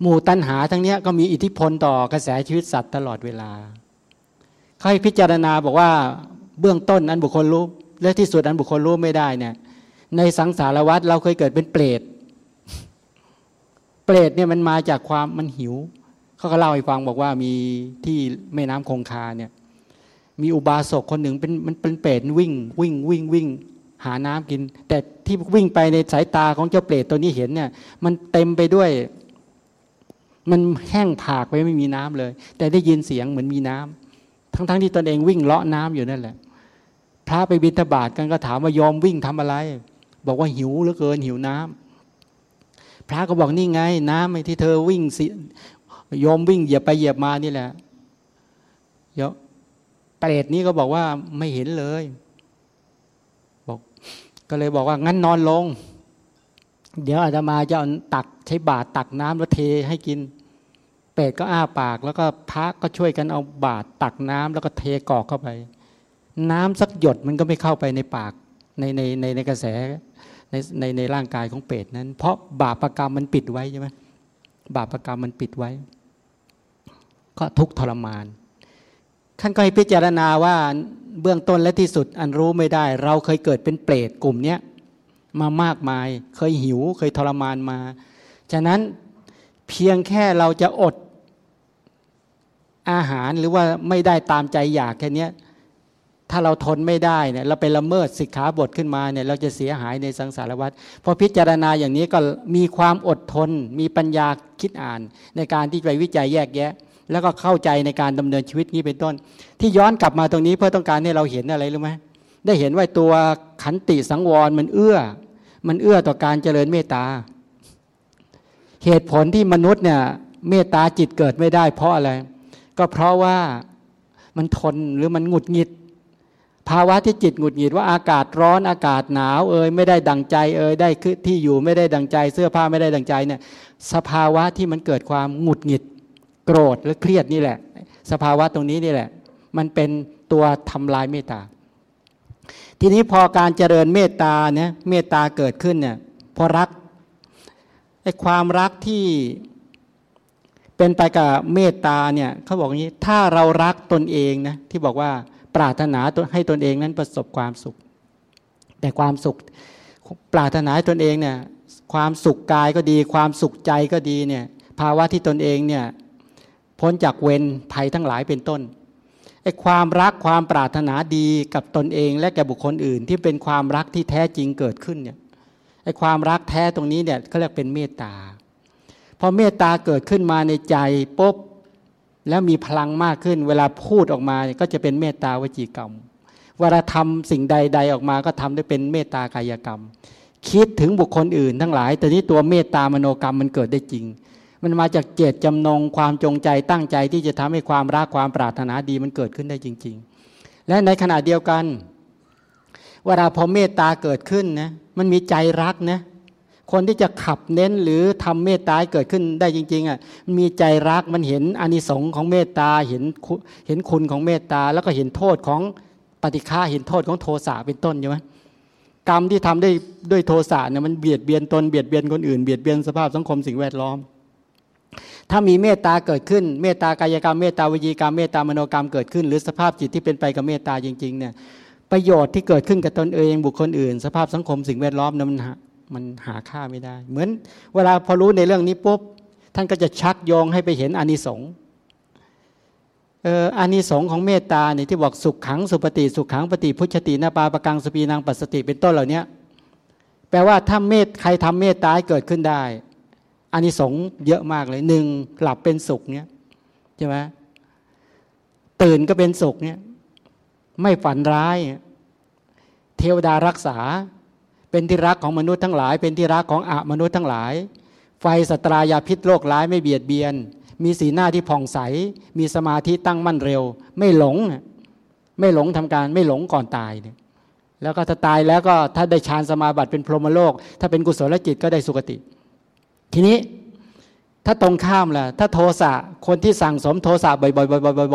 หมู่ตัณหาทั้งนี้ก็มีอิทธิพลต่อกระแสชีวิตสัตว์ตลอดเวลาใครพิจารณาบอกว่าเบื้องต้นอันบุคคลรู้และที่สุดอันบุคคลรู้ไม่ได้เนี่ยในสังสารวัฏเราเคยเกิดเป็นเปรต เปรตเนี่ยมันมาจากความมันหิว เขาก็เล่าให้ฟังบอกว่ามีที่แม่น้ำคงคาเนี่ย มีอุบาสกคนหนึ่งเป็นมันเป็นเปรตวิ่ง วิ่งวิ่งวิ่ง หาน้ำกิน แต่ที่วิ่งไปในสายตาของเจ้าเปรตตัวนี้เห็นเนี่ย มันเต็มไปด้วย มันแห้งผากไปไม่มีน้ำเลย แต่ได้ยินเสียงเหมือนมีน้ำทั้งๆทที่ตนเองวิ่งเลาะน้ำอยู่นั่นแหละ พระไปบิณฑบาตกันก็ถามว่ายอมวิ่งทำอะไร บอกว่าหิวเหลือเกินหิวน้ำ พระก็บอกนี่ไง น้ำไอ้ที่เธอวิ่งสิยอมวิ่งเหยียบไปเหยียบมานี่แหละเยอะเปรตนี้ก็บอกว่าไม่เห็นเลย บอก ก็เลยบอกว่างั้นนอนลง เดี๋ยวอาตมาจะตักใช้บาตรตักน้ำแล้วเทให้กิน เปรตก็อ้าปาก แล้วก็พระก็ช่วยกันเอาบาตรตักน้ำแล้วก็เทกอกเข้าไป น้ำสักหยดมันก็ไม่เข้าไปในปากในในในในกระแส ในในในร่างกายของเปรตนั้น เพราะบาปรกรรมมันปิดไว้ใช่ไหมบาปรกรรมมันปิดไว้ ก็ทุกทรมานท่านก็ให้พิจารณาว่าเบื้องต้นและที่สุดอันรู้ไม่ได้ เราเคยเกิดเป็นเปรตกลุ่มเนี้ยมามากมาย เคยหิวเคยทรมานมา ฉะนั้นเพียงแค่เราจะอดอาหารหรือว่าไม่ได้ตามใจอยากแค่นี้ ถ้าเราทนไม่ได้เนี่ยเราไปละเมิดสิกขาบทขึ้นมาเนี่ยเราจะเสียหายในสังสารวัฏพอพิจารณาอย่างนี้ก็มีความอดทน มีปัญญาคิดอ่าน ในการที่ไปวิจัยแยกแยะ แล้วก็เข้าใจในการดำเนินชีวิตนี้เป็นต้น ที่ย้อนกลับมาตรงนี้เพื่อต้องการให้เราเห็นอะไรรู้ไหมได้เห็นว่าตัวขันติสังวรมันเอื้อ มันเอื้อต่อการเจริญเมตตา เหตุผลที่มนุษย์เนี่ยเมตตาจิตเกิดไม่ได้เพราะอะไร ก็เพราะว่ามันทนหรือมันหงุดหงิด ภาวะที่จิตหงุดหงิดว่าอากาศร้อนอากาศหนาวเอ่ยไม่ได้ดังใจเอ่ยได้คือที่อยู่ไม่ได้ดังใจ เสื้อผ้าไม่ได้ดังใจเนี่ยสภาวะที่มันเกิดความหงุดหงิด โกรธหรือเครียดนี่แหละ สภาวะตรงนี้นี่แหละ มันเป็นตัวทำลายเมตตา ทีนี้พอการเจริญเมตตาเนี่ยเมตตาเกิดขึ้นเนี่ยพอรักไอ้ความรักที่เป็นไปกับเมตตาเนี่ยเขาบอกอย่างนี้ถ้าเรารักตนเองนะที่บอกว่า ปรารถนาให้ตนเองนั้นประสบความสุข แต่ความสุขปรารถนาให้ตนเองเนี่ยความสุขกายก็ดี ความสุขใจก็ดีเนี่ยภาวะที่ตนเองเนี่ยพ้นจากเวรภัยทั้งหลายเป็นต้นไอ้ความรักความปรารถนาดีกับตนเอง และแก่บุคคลอื่น ที่เป็นความรักที่แท้จริงเกิดขึ้นเนี่ยไอ้ความรักแท้ตรงนี้เนี่ยเขาเรียกเป็นเมตตาพอเมตตาเกิดขึ้นมาในใจปุ๊บ แล้วมีพลังมากขึ้น เวลาพูดออกมาก็จะเป็นเมตตาวจีกรรมเวลาทำสิ่งใดๆออกมาก็ทำได้เป็นเมตตากายกรรม คิดถึงบุคคลอื่น ทั้งหลาย แต่นี้ตัวเมตตามโนกรรมมันเกิดได้จริง มันมาจากเจตจำนงความจงใจตั้งใจที่จะทำให้ความรักความปรารถนาดีมันเกิดขึ้นได้จริง ๆ และในขณะเดียวกันเวลาพอเมตตาเกิดขึ้นนะมันมีใจรักนะ คนที่จะขับเน้นหรือทำเมตตาเกิดขึ้นได้จริงๆอะมีใจรักมันเห็นอานิสงส์ของเมตตาเห็นเห็นคุณของเมตตา แล้วก็เห็นโทษของปฏิฆาเห็นโทษของโทสะเป็นต้นใช่ไหมกรรมที่ทำได้ด้วยโทสะเนี่ยมันเบียดเบียนตนเบียดเบียนคนอื่นเบียดเบียนสภาพสังคมสิ่งแวดล้อม ถ้ามีเมตตาเกิดขึ้น เมตตากายกรรมเมตตาวิจีกรรมเมตตามโนกรรมเกิดขึ้น หรือสภาพจิตที่เป็นไปกับเมตตาจริงๆเนี่ยประโยชน์ที่เกิดขึ้นกับตนเองบุคคลอื่น สภาพสังคมสิ่งแวดล้อมนั้น มันหาค่าไม่ได้ เหมือนเวลาพอรู้ในเรื่องนี้ปุ๊บท่านก็จะชักโยงให้ไปเห็นอานิสงส์เอออานิสงส์ของเมตตาเนี่ยที่บอกสุขขังสุปฏิสุขขังปฏิพุชตินาปาปกังสปีนางปัสสติเป็นต้นเหล่านี้แปลว่าถ้าเมตใครทำเมตตาเกิดขึ้นได้อานิสงส์เยอะมากเลยหนึ่งหลับเป็นสุขเนี่ยใช่ไหมตื่นก็เป็นสุขเนี่ยไม่ฝันร้าย เทวดารักษา เป็นที่รักของมนุษย์ทั้งหลาย เป็นที่รักของอะมนุษย์ทั้งหลาย ไฟสตรายาพิษโรคร้ายไม่เบียดเบียน มีสีหน้าที่ผ่องใส มีสมาธิตั้งมั่นเร็ว ไม่หลง ไม่หลงทำการไม่หลงก่อนตายเนี่ยแล้วก็ถ้าตายแล้วก็ถ้าได้ฌานสมาบัติเป็นพรหมโลก ถ้าเป็นกุศลจิตก็ได้สุคติ ทีนี้ถ้าตรงข้ามล่ะ ถ้าโทสะคนที่สั่งสมโทสะบ่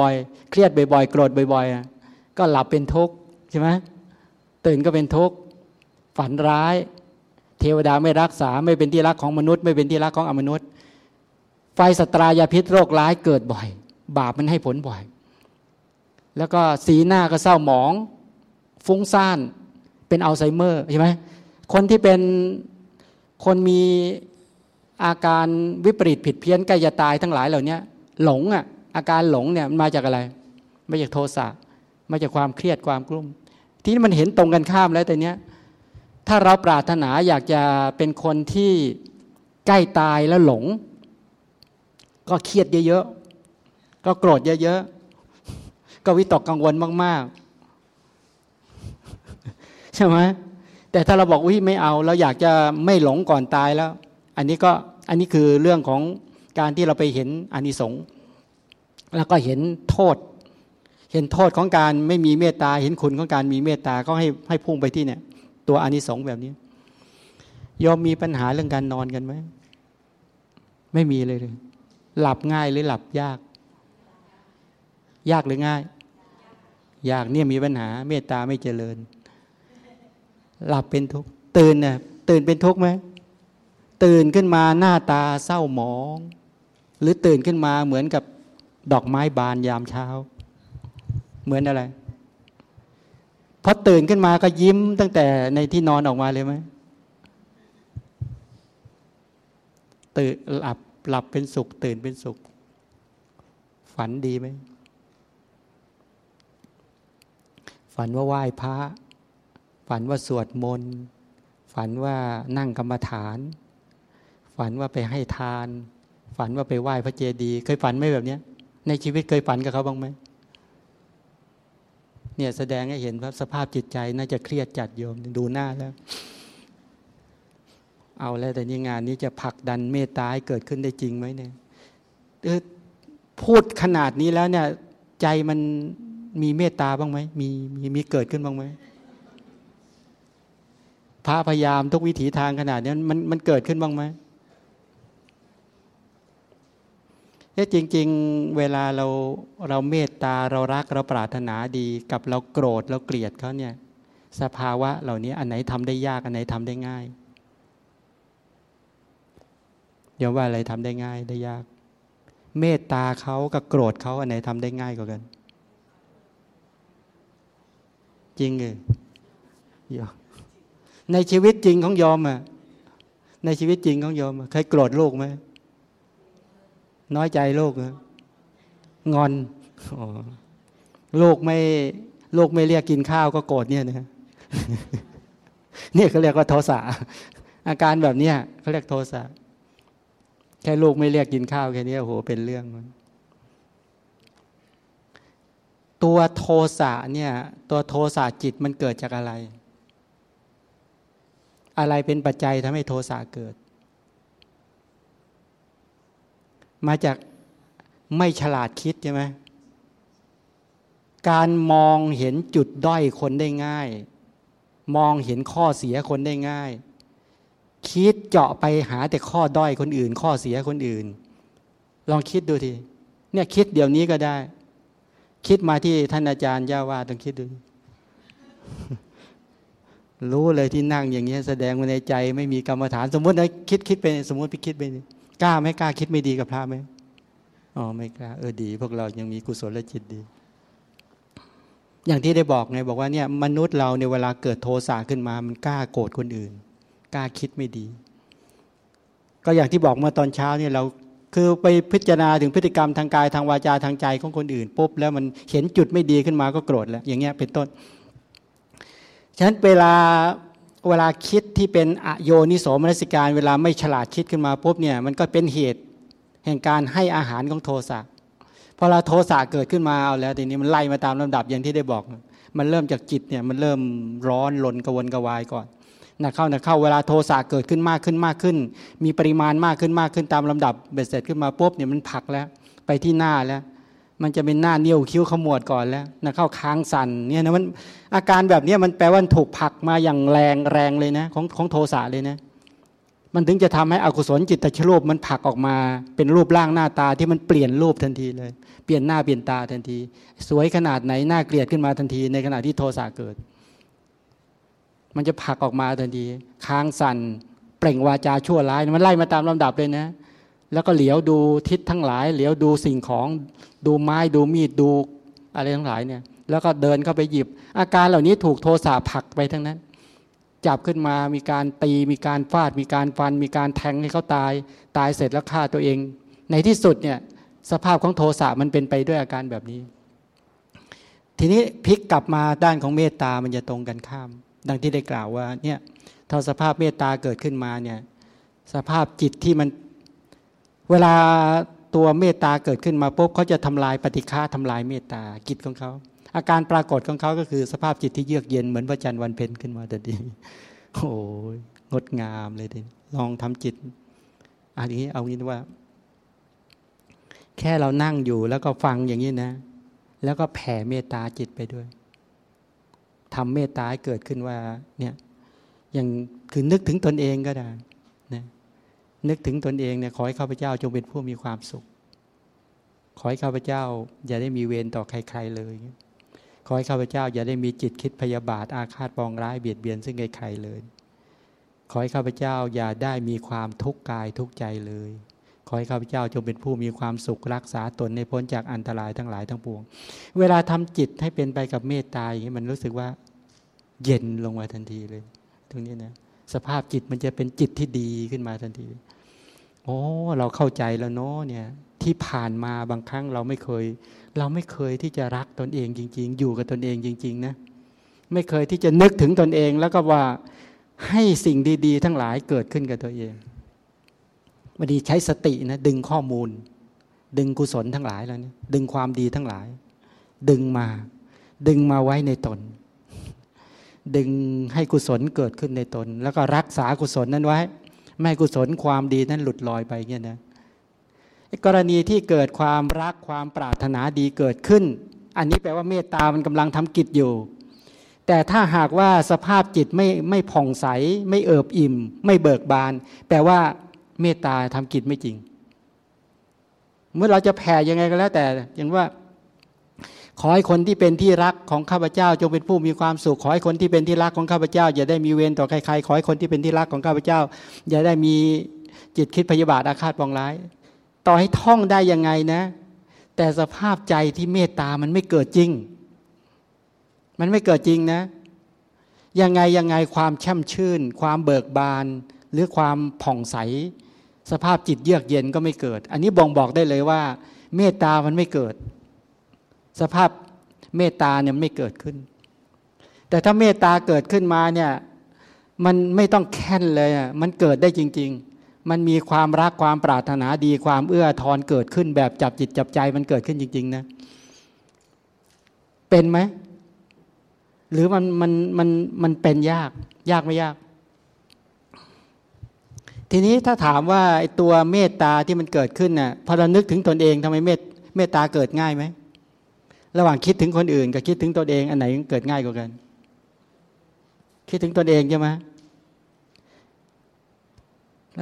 อยๆๆๆเครียดบ่อยๆโกรธบ่อยๆก็หลับเป็นทุกข์ใช่ไหมตื่นก็เป็นทุกข์ ฝันร้าย เทวดาไม่รักษา ไม่เป็นที่รักของมนุษย์ ไม่เป็นที่รักของอมนุษย์ ไฟสตรายาพิษโรคร้ายเกิดบ่อย บาปมันให้ผลบ่อย แล้วก็สีหน้าก็เศร้าหมอง ฟุ้งซ่าน เป็นอัลไซเมอร์ใช่ไหมคนที่เป็นคนมีอาการวิปริตผิดเพี้ยนใกล้จะตายทั้งหลายเหล่านี้หลงอะอาการหลงเนี่ยมันมาจากอะไร มาจากโทสะมาจากความเครียดความกลุ้ม ที่นี่มันเห็นตรงกันข้ามแล้วแต่เนี้ย ถ้าเราปรารถนาอยากจะเป็นคนที่ใกล้ตายแล้วหลง ก็เครียดเยอะๆ ก็โกรธเยอะๆ ก็วิตกกังวลมากๆ ใช่ไหมแต่ถ้าเราบอกวิไม่เอาเราอยากจะไม่หลงก่อนตายแล้ว อันนี้ก็อันนี้คือเรื่องของการที่เราไปเห็นอานิสงส์แล้วก็เห็นโทษ เห็นโทษของการไม่มีเมตตา เห็นคุณของการมีเมตตาก็ให้ให้พุ่งไปที่เนี่ย ตัวอานิสงส์แบบนี้ยอมมีปัญหาเรื่องการนอนกันไหมไม่มีเลยเลยหลับง่ายหรือหลับยาก ยากหรือง่าย ยากเนี่ยมีปัญหา เมตตาไม่เจริญ หลับเป็นทุกข์ตื่นน่ะตื่นเป็นทุกข์ไหมตื่นขึ้นมาหน้าตาเศร้าหมอง หรือตื่นขึ้นมาเหมือนกับดอกไม้บานยามเช้า เหมือนอะไร พอตื่นขึ้นมาก็ยิ้มตั้งแต่ในที่นอนออกมาเลยไหมตื่นหลับหลับเป็นสุข ตื่นเป็นสุข ฝันดีไหมฝันว่าไหว้พระ ฝันว่าสวดมนต์ฝันว่านั่งกรรมฐาน ฝันว่าไปให้ทาน ฝันว่าไปไหว้พระเจดีย์เคยฝันไหมแบบนี้ในชีวิตเคยฝันกับเขาบ้างไหม เนี่ยแสดงให้เห็นว่าสภาพจิตใจน่าจะเครียดจัดโยมดูหน้าแล้ว เอาแล้วแต่นี่งานนี้จะผลักดันเมตตาให้เกิดขึ้นได้จริงไหมเนี่ยพูดขนาดนี้แล้วเนี่ย ใจมันมีเมตตาบ้างไหมมีมีมีเกิดขึ้นบ้างไหมพระพยายามทุกวิถีทางขนาดนี้มันมันเกิดขึ้นบ้างไหม เนี่ยจริง ๆ เวลาเราเราเมตตาเรารักเราปรารถนาดีกับเราโกรธเราเกลียดเขาเนี่ยสภาวะเหล่านี้อันไหนทำได้ยากอันไหนทำได้ง่ายเดี๋ยวว่าอะไรทำได้ง่ายได้ยาก เมตตาเขากับโกรธเขาอันไหนทำได้ง่ายกว่ากัน จริงเลยในชีวิตจริงของยอมอะในชีวิตจริงของยอมเคยโกรธลูกไหม น้อยใจโลกงอนโลกไม่โลกไม่เรียกกินข้าวก็โกรธเนี่ยนะเนี่ยเขาเรียกว่าโทสะอาการแบบเนี้ยเขาเรียกโทสะแค่ลูกไม่เรียกกินข้าวแค่นี้โอ้โหเป็นเรื่องมันตัวโทสะเนี่ย ตัวโทสะจิตมันเกิดจากอะไร อะไรเป็นปัจจัยทำให้โทสะเกิด มาจากไม่ฉลาดคิดใช่ไหมการมองเห็นจุดด้อยคนได้ง่าย มองเห็นข้อเสียคนได้ง่าย คิดเจาะไปหาแต่ข้อด้อยคนอื่น ข้อเสียคนอื่น ลองคิดดูทีเนี่ยคิดเดี๋ยวนี้ก็ได้ คิดมาที่ท่านอาจารย์ย่าว่าต้องคิดดู รู้เลยที่นั่งอย่างเงี้แสดงว่าในใจไม่มีกรรมฐาน สมมตินะคิดคิดไปสมมติพี่คิดไป กล้าไม่กล้าคิดไม่ดีกับพระไหมอ๋อไม่กล้าเออดี พวกเรายังมีกุศลและจิตดี อย่างที่ได้บอกไงบอกว่าเนี่ยมนุษย์เราในเวลาเกิดโทสะขึ้นมา มันกล้าโกรธคนอื่น กล้าคิดไม่ดี ก็อย่างที่บอกเมื่อตอนเช้าเนี่ยเราคือไปพิจารณาถึงพฤติกรรมทางกายทางวาจาทางใจของคนอื่นปุ๊บแล้วมันเห็นจุดไม่ดีขึ้นมาก็โกรธแล้ว อย่างเงี้ยเป็นต้นฉะนั้นเวลา เวลาคิดที่เป็นอโยนิโสมนสิการ เวลาไม่ฉลาดคิดขึ้นมาปุ๊บเนี่ยมันก็เป็นเหตุแห่งการให้อาหารของโทสะพอเราโทสะเกิดขึ้นมาเอาแล้วทีนี้มันไล่มาตามลำดับอย่างที่ได้บอก มันเริ่มจากจิตเนี่ยมันเริ่มร้อนลนกระวนกระวายก่อนนะเข้านะเข้าเวลาโทสะเกิดขึ้นมากขึ้นมากขึ้น มีปริมาณมากขึ้นมากขึ้นตามลำดับเบ็ดเสร็จขึ้นมาปุ๊บเนี่ยมันผักแล้ว ไปที่หน้าแล้ว มันจะเป็นหน้าเนี้ยวคิ้วขมวดก่อนแล้วนะเข้าค้างสันเนี่ยนะมันอาการแบบนี้มันแปลว่าถูกผักมาอย่างแรงแรงเลยนะของของโทสะเลยนะมันถึงจะทำให้อกุศลจิตตชโลบมันผักออกมาเป็นรูปร่างหน้าตาที่มันเปลี่ยนรูปทันทีเลย เปลี่ยนหน้าเปลี่ยนตาทันที สวยขนาดไหนหน้าเกลียดขึ้นมาทันที ในขณะที่โทสะเกิด มันจะผลักออกมาทันที ค้างสัน่นเปล่งวาจาชั่วร้ายมันไล่มาตามลำดับเลยนะ แล้วก็เหลียวดูทิศทั้งหลาย เหลียวดูสิ่งของดูไม้ดูมีดดูอะไรทั้งหลายเนี่ย แล้วก็เดินเข้าไปหยิบ อาการเหล่านี้ถูกโทสะผลักไปทั้งนั้น จับขึ้นมามีการตีมีการฟาด มีการฟัน มีการแทงให้เขาตาย ตายเสร็จแล้วฆ่าตัวเอง ในที่สุดเนี่ยสภาพของโทสะมันเป็นไปด้วยอาการแบบนี้ ทีนี้พลิกกลับมาด้านของเมตตามันจะตรงกันข้าม ดังที่ได้กล่าวว่าเนี่ยถ้าสภาพเมตตาเกิดขึ้นมาเนี่ยสภาพจิตที่มัน เวลาตัวเมตตาเกิดขึ้นมาปุ๊บเขาจะทำลายปฏิฆาทำลายเมตตากิจของเขา อาการปรากฏของเขาก็คือสภาพจิตที่เยือกเย็นเหมือนพระจันทร์วันเพ็ญขึ้นมาแต่ดีโอ้ยงดงามเลยทีลองทำจิตอันนี้เอางี้ว่า แค่เรานั่งอยู่แล้วก็ฟังอย่างนี้นะ แล้วก็แผ่เมตตาจิตไปด้วยทำเมตตาให้เกิดขึ้นว่า เนี่ยอย่างคือนึกถึงตนเองก็ได้นะ นึกถึงตนเองเนี่ยขอให้ข้าพเจ้าจงเป็นผู้มีความสุข ขอให้ข้าพเจ้าอย่าได้มีเวรต่อใคร ๆ เลย ขอให้ข้าพเจ้าอย่าได้มีจิตคิดพยาบาทอาฆาตปองร้ายเบียดเบียนซึ่งใครๆเลย ขอให้ข้าพเจ้าอย่าได้มีความทุกข์กายทุกใจเลย ขอให้ข้าพเจ้าจงเป็นผู้มีความสุขรักษาตนในพ้นจากอันตรายทั้งหลายทั้งปวง เวลาทำจิตให้เป็นไปกับเมตตาอย่างนี้มันรู้สึกว่า เย็นลงมาทันทีเลย ตรงนี้นะสภาพจิตมันจะเป็นจิตที่ดีขึ้นมาทันที โอ้เราเข้าใจแล้วเนาะเนี่ยที่ผ่านมาบางครั้งเราไม่เคย เราไม่เคยที่จะรักตนเองจริง ๆ อยู่กับตนเองจริง ๆ นะ ไม่เคยที่จะนึกถึงตนเองแล้วก็ว่าให้สิ่งดี ๆ ทั้งหลายเกิดขึ้นกับตัวเองวันนี้ใช้สตินะดึงข้อมูล ดึงกุศลทั้งหลายแล้วเนี่ยดึงความดีทั้งหลาย ดึงมา ดึงมาไว้ในตน ดึงให้กุศลเกิดขึ้นในตน แล้วก็รักษากุศลนั้นไว้ ไม่กุศลความดีนั้นหลุดลอยไปเงี้ยนะกรณีที่เกิดความรักความปรารถนาดีเกิดขึ้น อันนี้แปลว่าเมตตามันกำลังทำกิจอยู่ แต่ถ้าหากว่าสภาพจิตไม่ไม่ผ่องใส ไม่เอิบอิ่ม ไม่เบิกบาน แปลว่าเมตตาทำกิจไม่จริง เมื่อเราจะแผ่ยังไงก็แล้ว แต่อย่างว่า ขอให้คนที่เป็นที่รักของข้าพเจ้า จงเป็นผู้มีความสุข ขอให้คนที่เป็นที่รักของข้าพเจ้า อย่าได้มีเวรต่อใครๆ ขอให้คนที่เป็นที่รักของข้าพเจ้า อย่าได้มีจิตคิดพยาบาทอาฆาตปองร้าย ต่อให้ท่องได้ยังไงนะ แต่สภาพใจที่เมตตามันไม่เกิดจริง มันไม่เกิดจริงนะ ยังไงยังไงความแช่มชื่น ความเบิกบาน หรือความผ่องใส สภาพจิตเยือกเย็นก็ไม่เกิด อันนี้บ่งบอกได้เลยว่า เมตตามันไม่เกิด สภาพเมตตาเนี่ยไม่เกิดขึ้น แต่ถ้าเมตตาเกิดขึ้นมาเนี่ยมันไม่ต้องแค้นเลยอะมันเกิดได้จริง ๆ มันมีความรักความปรารถนาดีความเอื้อทอนเกิดขึ้นแบบจับจิตจับใจมันเกิดขึ้นจริง ๆ นะ เป็นไหมหรือมันมันมันมันเป็นยาก ยากไม่ยาก ทีนี้ถ้าถามว่าไอ้ตัวเมตตาที่มันเกิดขึ้นน่ะพอเรานึกถึงตนเองทำไมเมตเมตตาเกิดง่ายไหม ระหว่างคิดถึงคนอื่น กับคิดถึงตนเอง อันไหนเกิดง่ายกว่ากัน คิดถึงตนเองใช่ไหม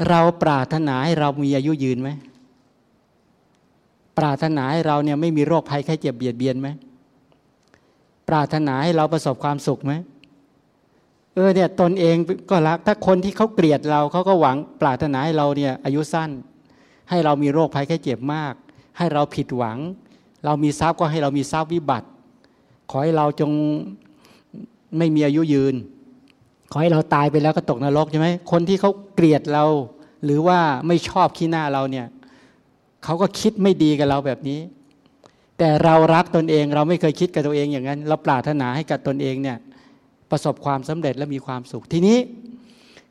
เราปรารถนาให้เรามีอายุยืนไหมปรารถนาให้เราเนี่ยไม่มีโรคภัยไข้เจ็บเบียดเบียนไหมปรารถนาให้เราประสบความสุขไหมเออเนี่ยตนเองก็รักถ้าคนที่เขาเกลียดเราเขาก็หวังปรารถนาให้เราเนี่ยอายุสั้น ให้เรามีโรคภัยแค่เจ็บมาก ให้เราผิดหวัง เรามีทรัพย์ก็ให้เรามีทรัพย์วิบัติ ขอให้เราจงไม่มีอายุยืน ขอให้เราตายไปแล้วก็ตกนรกใช่ไหมคนที่เขาเกลียดเรา หรือว่าไม่ชอบขี้หน้าเราเนี่ยเขาก็คิดไม่ดีกับเราแบบนี้ แต่เรารักตนเองเราไม่เคยคิดกับตัวเองอย่างนั้น เราปรารถนาให้กับตนเองเนี่ยประสบความสำเร็จและมีความสุขทีนี้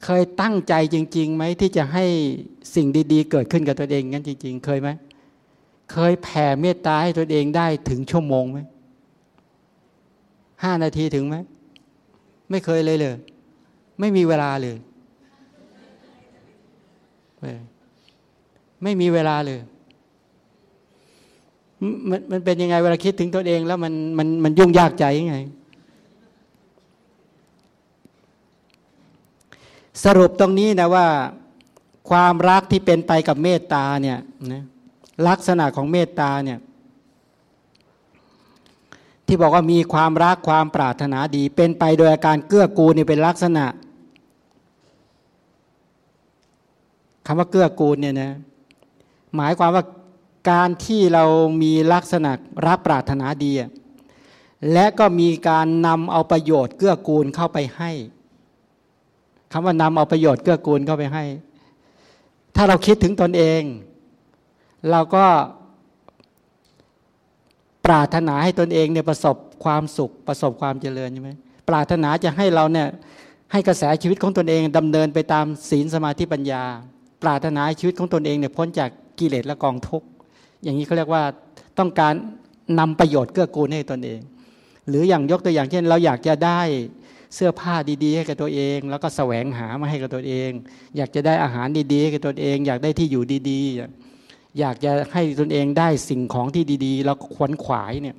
เคยตั้งใจจริงๆไหมที่จะให้สิ่งดี ๆ เกิดขึ้นกับตัวเองงั้นจริง ๆ เคยไหม เคยแผ่เมตตาให้ตัวเองได้ถึงชั่วโมงไหมห้านาทีถึงไหมไม่เคยเลยเลย ไม่มีเวลาเลย ไม่มีเวลาเลยมันมันเป็นยังไงเวลาคิดถึงตัวเอง แล้วมันมันมันยุ่งยากใจยังไง สรุปตรงนี้นะว่า ความรักที่เป็นไปกับเมตตาเนี่ยนะ ลักษณะของเมตตาเนี่ยที่บอกว่ามีความรักความปรารถนาดี เป็นไปโดยอาการเกื้อกูลนี่เป็นลักษณะคำว่าเกื้อกูลเนี่ยนะหมายความว่าการที่เรามีลักษณะรักปรารถนาดี และก็มีการนำเอาประโยชน์เกื้อกูลเข้าไปให้คำว่านำเอาประโยชน์เกื้อกูลเข้าไปให้ ถ้าเราคิดถึงตนเอง เราก็ปรารถนาให้ตนเองเนี่ยประสบความสุขประสบความเจริญใช่ไหมปรารถนาจะให้เราเนี่ยให้กระแสชีวิตของตนเองดำเนินไปตามศีลสมาธิปัญญา ปรารถนาชีวิตของตนเองเนี่ยพ้นจากกิเลสและกองทุกข์อย่างนี้เขาเรียกว่าต้องการนำประโยชน์เกื้อกูลให้ตนเอง หรืออย่างยกตัวอย่างเช่น เราอยากจะได้เสื้อผ้าดีๆ ให้กับตัวเอง แล้วก็แสวงหามาให้กับตัวเอง อยากจะได้อาหารดีๆให้กับตัวเอง อยากได้ที่อยู่ดีๆ อยากจะให้ตนเองได้สิ่งของที่ดี ๆ แล้วขวนขวายเนี่ย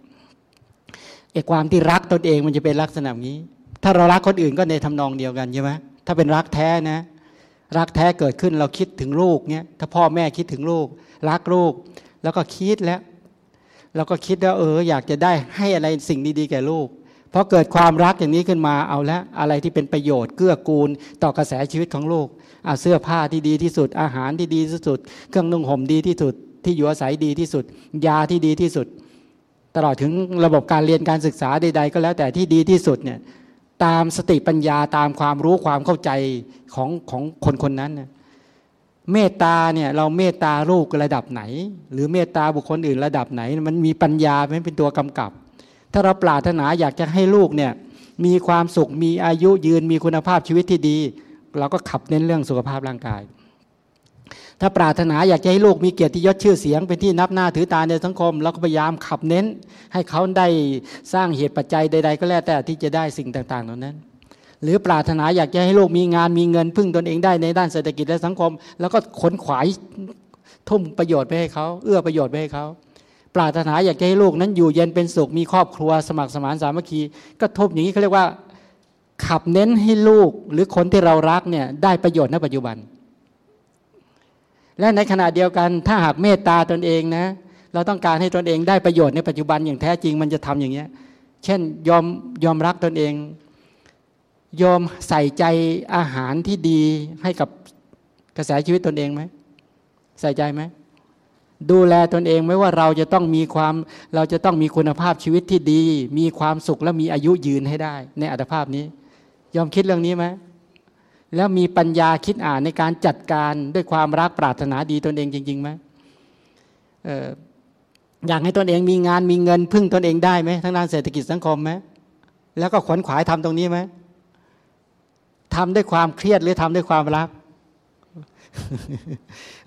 ไอ้ความที่รักตนเองมันจะเป็นลักษณะนี้ ถ้าเรารักคนอื่นก็ในทำนองเดียวกันใช่ไหมถ้าเป็นรักแท้นะ รักแท้เกิดขึ้นเราคิดถึงลูกเนี่ยถ้าพ่อแม่คิดถึงลูก รักลูก แล้วก็คิดแล้วเราก็คิดว่าเออ อยากจะได้ให้อะไรสิ่งดีๆแก่ลูกพอเกิดความรักอย่างนี้ขึ้นมาเอาล้วอะไรที่เป็นประโยชน์เกื้อกูลต่อกระแสชีวิตของโลก เสื้อผ้าที่ดีที่สุด อาหารที่ดีที่สุด เครื่องนุ่งห่มดีที่สุด ที่อยู่อาศัยดีที่สุด ยาที่ดีที่สุด ตลอดถึงระบบการเรียนการศึกษาใด ๆ ก็แล้วแต่ที่ดีที่สุดเนี่ยตามสติปัญญาตามความรู้ความเข้าใจของของคนคนนั้นนะเมตตาเนี่ยเราเมตตาลูกระดับไหน หรือเมตตาบุคคลอื่นระดับไหน มันมีปัญญาเป็นตัวกำกับ ถ้าเราปรารถนาอยากจะให้ลูกเนี่ยมีความสุขมีอายุยืนมีคุณภาพชีวิตที่ดี เราก็ขับเน้นเรื่องสุขภาพร่างกาย ถ้าปรารถนาอยากจะให้ลูกมีเกียรติยศชื่อเสียง เป็นที่นับหน้าถือตาในสังคม เราก็พยายามขับเน้น ให้เขาได้สร้างเหตุปัจจัยใด ๆ ก็แล้วแต่ที่จะได้สิ่งต่างๆเหล่านั้น หรือปรารถนาอยากจะให้ลูกมีงานมีเงินพึ่งตนเองได้ในด้านเศรษฐกิจและสังคม แล้วก็ขนขวายทุ่มประโยชน์ไปให้เขาเอื้อประโยชน์ไปให้เขาปรารถนาอยากจะให้ลูกนั้นอยู่เย็นเป็นสุขมีครอบครัวสมัครสมานสามัคคี ก็ทุบอย่างนี้เขาเรียกว่า ขับเน้นให้ลูกหรือคนที่เรารักเนี่ยได้ประโยชน์ในปัจจุบัน และในขณะเดียวกันถ้าหากเมตตาตนเองนะ เราต้องการให้ตนเองได้ประโยชน์ในปัจจุบันอย่างแท้จริงมันจะทำอย่างนี้ย เช่นยอมยอมรักตนเอง ยอมใส่ใจอาหารที่ดีให้กับกระแสชีวิตตนเองไหมใส่ใจไหมดูแลตนเองไม่ว่าเราจะต้องมีความเราจะต้องมีคุณภาพชีวิตที่ดี มีความสุขและมีอายุยืนให้ได้ ในอัตภาพนี้ ยอมคิดเรื่องนี้ไหมแล้วมีปัญญาคิดอ่านในการจัดการด้วยความรักปรารถนาดีตนเองจริงๆไหมอออยากให้ตนเองมีงานมีเงินพึ่งตนเองได้ไหมทั้งด้านเศรษฐกิจสังคมไหมแล้วก็ขวนขวายทำตรงนี้ไหมทำด้วยความเครียดหรือทำด้วยความรัก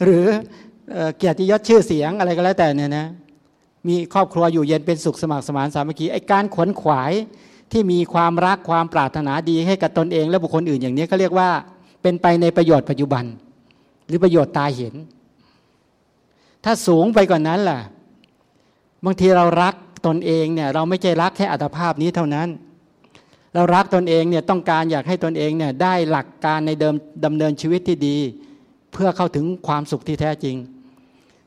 หรือเกียรติยศชื่อเสียงอะไรก็แล้วแต่เนี่ยนะมีครอบครัวอยู่เย็นเป็นสุขสมัครสมานสามัคคีไอการขวนขวาย ที่มีความรักความปรารถนาดีให้กับตนเอง และบุคคลอื่นอย่างนี้เขาเรียกว่า เป็นไปในประโยชน์ปัจจุบัน หรือประโยชน์ตาเห็น ถ้าสูงไปกว่านนั้นล่ะ บางทีเรารักตนเองเนี่ยเราไม่ใช่รักแค่อัตภาพนี้เท่านั้น เรารักตนเองเนี่ยต้องการอยากให้ตนเองเนี่ยได้หลักการในเดิมดำเนินชีวิตที่ดี เพื่อเข้าถึงความสุขที่แท้จริง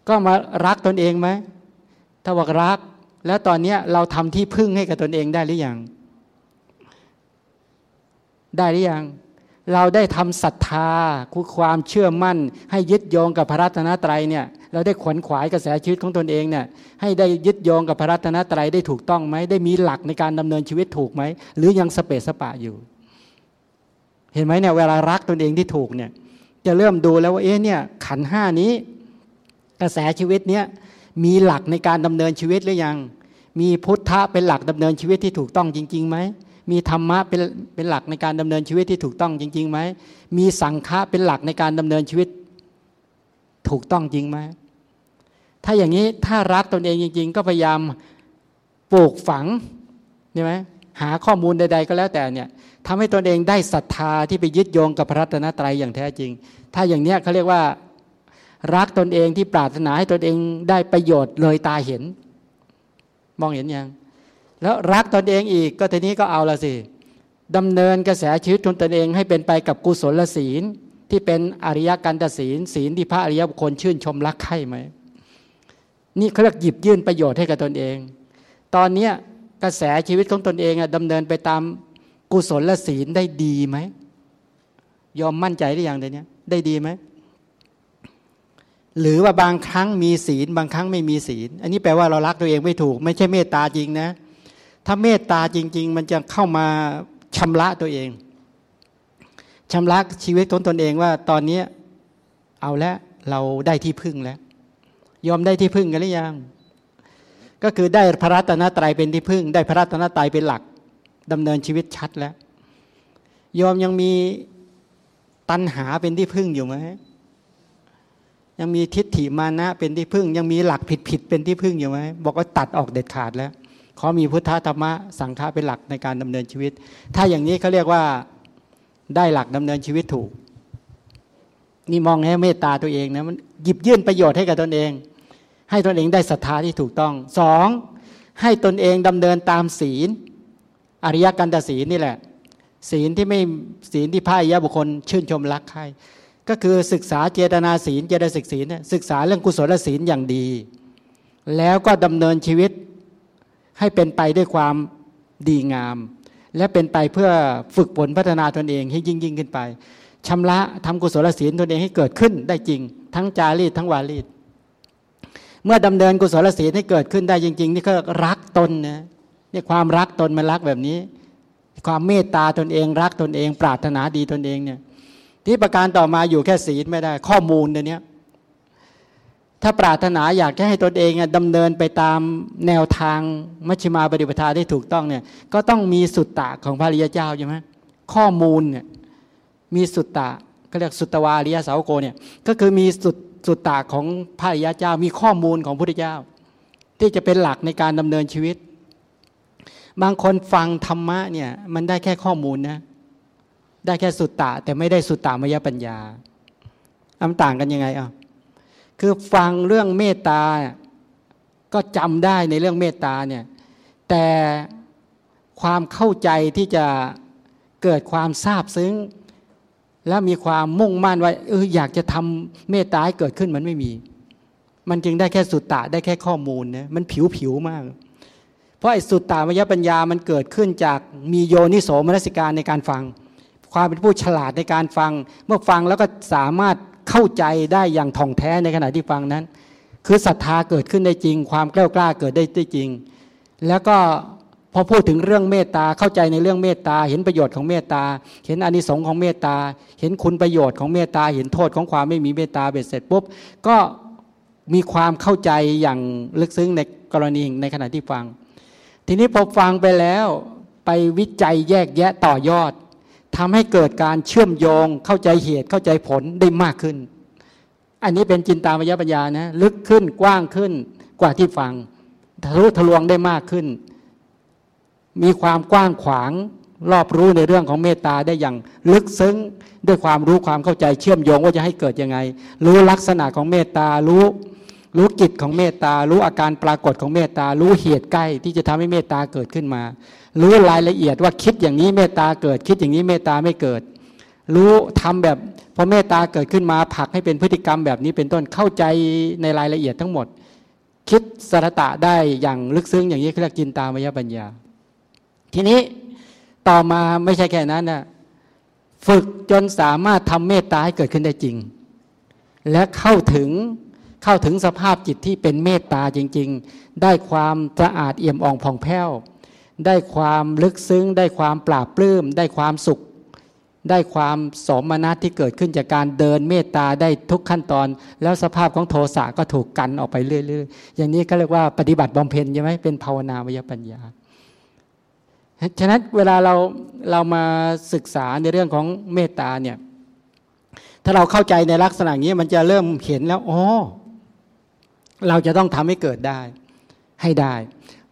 ก็มารักตนเองไหมถ้าบอกรักแล้วตอนนี้เราทำที่พึ่งให้กับตนเองได้หรือยัง ได้หรือยัง เราได้ทำศรัทธาคือความเชื่อมั่น ให้ยึดโยงกับพระรัตนตรัยเนี่ยเราได้ขวนขวายกระแสชีวิตของตนเองเนี่ยให้ได้ยึดโยงกับพระรัตนตรัยได้ถูกต้องไหมได้มีหลักในการดำเนินชีวิตถูกไหม หรือยังสเปสปะอยู่ เห็นไหมเนี่ยเวลารักตนเองที่ถูกเนี่ยจะเริ่มดูแล้วว่าเอ๊ะเนี่ยขันห้านี้ กระแสชีวิตเนี้ยมีหลักในการดำเนินชีวิตหรือยัง มีพุทธะเป็นหลักดำเนินชีวิตที่ถูกต้องจริงๆไหม มีธรรมะเป็นเป็นหลักในการดำเนินชีวิตที่ถูกต้องจริงๆไหมมีสังฆะเป็นหลักในการดำเนินชีวิตถูกต้องจริงไหมถ้าอย่างนี้ถ้ารักตนเองจริง ๆ ก็พยายามปลูกฝังใช่ไหมหาข้อมูลใด ๆ ก็แล้วแต่เนี่ยทำให้ตนเองได้ศรัทธาที่ไปยึดโยงกับพระรัตนตรัยอย่างแท้จริง ถ้าอย่างเนี้ยเขาเรียกว่ารักตนเองที่ปรารถนาให้ตนเองได้ประโยชน์เลยตาเห็น มองเห็นยัง แล้วรักตนเองอีกก็ทีนี้ก็เอาละสิดำเนินกระแสชีวิตตนตนเองให้เป็นไปกับกุศลศีลที่เป็นอริยกันตศีลศีลที่พระอริยบุคคลชื่นชมรักใคร่ไหมนี่เขาเรียกหยิบยื่นประโยชน์ให้กับตนเอง ตอนนี้กระแสชีวิตของตนเองดำเนินไปตามกุศลศีลได้ดีไหมยอมมั่นใจหรือยังเดี๋ยวนี้ได้ดีไหมหรือว่าบางครั้งมีศีล บางครั้งไม่มีศีล อันนี้แปลว่าเรารักตัวเองไม่ถูก ไม่ใช่เมตตาจริงนะ ถ้าเมตตาจริง ๆ มันจะเข้ามาชำระตัวเองชำระชีวิตของตนเองว่าตอนนี้เอาแล้วเราได้ที่พึ่งแล้ว ยอมได้ที่พึ่งกันหรือยัง ก็คือได้พระรัตนตรัยเป็นที่พึ่ง ได้พระรัตนตรัยเป็นหลักดำเนินชีวิตชัดแล้ว ยอมยังมีตัณหาเป็นที่พึ่งอยู่ไหมยังมีทิฏฐิมานะเป็นที่พึ่ง ยังมีหลักผิดผิดเป็นที่พึ่งอยู่ไหมบอกว่าตัดออกเด็ดขาดแล้ว ขอมีพุทธธรรมะสังฆะเป็นหลักในการดำเนินชีวิต ถ้าอย่างนี้เขาเรียกว่าได้หลักดำเนินชีวิตถูก นี่มองให้เมตตาตัวเองนะมันหยิบยื่นประโยชน์ให้กับตนเอง ให้ตนเองได้ศรัทธาที่ถูกต้องสองให้ตนเองดำเนินตามศีล อริยกันตศีลนี่แหละ ศีลที่ไม่ศีลที่พระอริยบุคคล ชื่นชมรักใครก็คือศึกษาเจตนาศีลเจตสิกศีลศึกษาเรื่องกุศลศีลอย่างดี แล้วก็ดำเนินชีวิต ให้เป็นไปด้วยความดีงาม และเป็นไปเพื่อฝึกฝนพัฒนาตนเองให้ยิ่งยิ่งขึ้นไปชำระทำกุศลศีลตนเองให้เกิดขึ้นได้จริง ทั้งจารีตทั้งวารีตเมื่อดำเนินกุศลศีลให้เกิดขึ้นได้จริง ๆ นี่ก็รักตนนะนี่ความรักตนมันรักแบบนี้ ความเมตตาตนเองรักตนเอง ปรารถนาดีตนเองเนี่ยที่ประการต่อมาอยู่แค่ศีลไม่ได้ ข้อมูลเนี้ ถ้าปรารถนาอยากจะให้ตนเองดำเนินไปตามแนวทางมัชฌิมาปฏิปทาได้ถูกต้องเนี่ยก็ต้องมีสุตตะของพระริยเจ้าใช่ไหมข้อมูลเนี่ยมีสุตตะก็เรียกสุตวาริยสาวโกเนี่ยก็คือมีสุดสุตตะของพระริยเจ้า มีข้อมูลของพระพุทธเจ้า ที่จะเป็นหลักในการดำเนินชีวิต บางคนฟังธรรมะเนี่ยมันได้แค่ข้อมูลนะได้แค่สุตตะแต่ไม่ได้สุตตามยปัญญาอันต่างกันยังไงอะ คือฟังเรื่องเมตตา ก็จำได้ในเรื่องเมตตาเนี่ย แต่ความเข้าใจที่จะเกิดความทราบซึ้ง และมีความมุ่งมั่นว่าเอออยากจะทำเมตตาให้เกิดขึ้นมันไม่มี มันจึงได้แค่สุตตะได้แค่ข้อมูลนะมันผิวผิวมาก เพราะไอ้สุตตามยปัญญามันเกิดขึ้นจากมีโยนิโสมนสิการในการฟัง ความเป็นผู้ฉลาดในการฟัง เมื่อฟังแล้วก็สามารถ เข้าใจได้อย่างท่องแท้ในขณะที่ฟังนั้น คือศรัทธาเกิดขึ้นได้จริง ความกล้ากล้าเกิดได้ได้จริง แล้วก็พอพูดถึงเรื่องเมตตาเข้าใจในเรื่องเมตตา เห็นประโยชน์ของเมตตา เห็นอนิสงส์ของเมตตา เห็นคุณประโยชน์ของเมตตา เห็นโทษของความไม่มีเมตตาเบ็ดเสร็จปุ๊บก็มีความเข้าใจอย่างลึกซึ้งในกรณีในขณะที่ฟัง ทีนี้พอฟังไปแล้วไปวิจัยแยกแยะต่อยอด ทำให้เกิดการเชื่อมโยง เข้าใจเหตุเข้าใจผลได้มากขึ้น อันนี้เป็นจินตามยปัญญานะลึกขึ้นกว้างขึ้นกว่าที่ฟังทะลุทะลวงได้มากขึ้น มีความกว้างขวางรอบรู้ในเรื่องของเมตตาได้อย่างลึกซึ้งด้วยความรู้ความเข้าใจเชื่อมโยงว่าจะให้เกิดยังไง รู้ลักษณะของเมตตารู้รู้กิจของเมตตา รู้อาการปรากฏของเมตตา รู้เหตุใกล้ที่จะทำให้เมตตาเกิดขึ้นมา รู้รายละเอียดว่าคิดอย่างนี้เมตตาเกิด คิดอย่างนี้เมตตาไม่เกิด รู้ทำแบบพอเมตตาเกิดขึ้นมาผลักให้เป็นพฤติกรรมแบบนี้เป็นต้นเข้าใจในรายละเอียดทั้งหมด คิดสรตะได้อย่างลึกซึ้งอย่างนี้เรียกจินตามยปัญญา ทีนี้ต่อมาไม่ใช่แค่นั้นนะฝึกจนสามารถทำเมตตาให้เกิดขึ้นได้จริง และเข้าถึงเข้าถึงสภาพจิตที่เป็นเมตตาจริง ๆ ได้ความสะอาดเอี่ยมอ่องผ่องแผ้ว ได้ความลึกซึ้ง ได้ความปราบปลื้ม ได้ความสุข ได้ความสมนัตที่เกิดขึ้นจากการเดินเมตตาได้ทุกขั้นตอน แล้วสภาพของโทสะก็ถูกกันออกไปเรื่อยๆ อย่างนี้ก็เรียกว่าปฏิบัติบำเพ็ญใช่ไหมเป็นภาวนาวิยปัญญา ฉะนั้นเวลาเราเรามาศึกษาในเรื่องของเมตตาเนี่ยถ้าเราเข้าใจในลักษณะนี้มันจะเริ่มเห็นแล้วอ๋อเราจะต้องทำให้เกิดได้ ให้ได้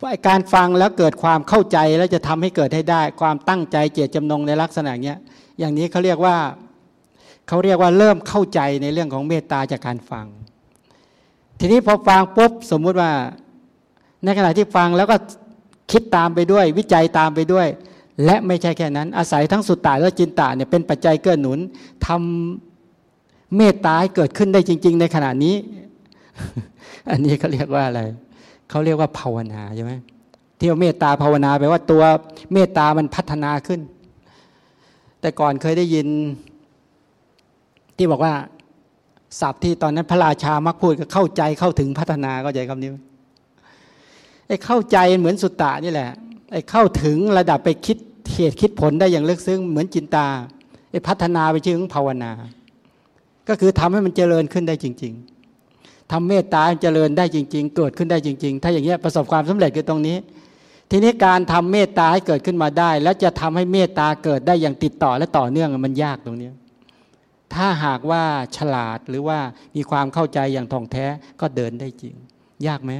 เพราการฟังแล้วเกิดความเข้าใจแล้วจะทำให้เกิดให้ได้ ความตั้งใจเจตจำนงในลักษณะเนี้ยอย่างนี้เขาเรียกว่าเขาเรียกว่าเริ่มเข้าใจในเรื่องของเมตตาจากการฟัง ทีนี้พอฟังปุ๊บสมมุติว่า ในขณะที่ฟังแล้วก็คิดตามไปด้วย วิจัยตามไปด้วย และไม่ใช่แค่นั้น อาศัยทั้งสุตตาและจินตาเนี่ยเป็นปัจจัยเกื้อหนุนทำเมตตาให้เกิดขึ้นได้จริง ๆ ในขณะนี้ อันนี้เขาเรียกว่าอะไร เขาเรียกว่าภาวนาใช่ไหมเที่ยวเมตตาภาวนาแปลว่าตัวเมตตามันพัฒนาขึ้น แต่ก่อนเคยได้ยิน ที่บอกว่าศัพท์ที่ตอนนั้นพระราชามักพูดก็เข้าใจเข้าถึงพัฒนาเข้าใจคำนี้ไอ้เข้าใจเหมือนสุตตะนี่แหละไอ้เข้าถึงระดับไปคิดเหตุคิดผลได้อย่างลึกซึ้งเหมือนจินตาไอ้พัฒนาไปชื่อของภาวนา ก็คือทำให้มันเจริญขึ้นได้จริง ๆ ทำเมตตาเจริญได้จริง ๆ เกิดขึ้นได้จริง ๆ ถ้าอย่างเงี้ยประสบความสำเร็จคือตรงนี้ ทีนี้การทำเมตตาให้เกิดขึ้นมาได้ แล้วจะทำให้เมตตาเกิดได้อย่างติดต่อและต่อเนื่องมันยากตรงนี้ ถ้าหากว่าฉลาดหรือว่ามีความเข้าใจอย่างท่องแท้ก็เดินได้จริง ยากไหม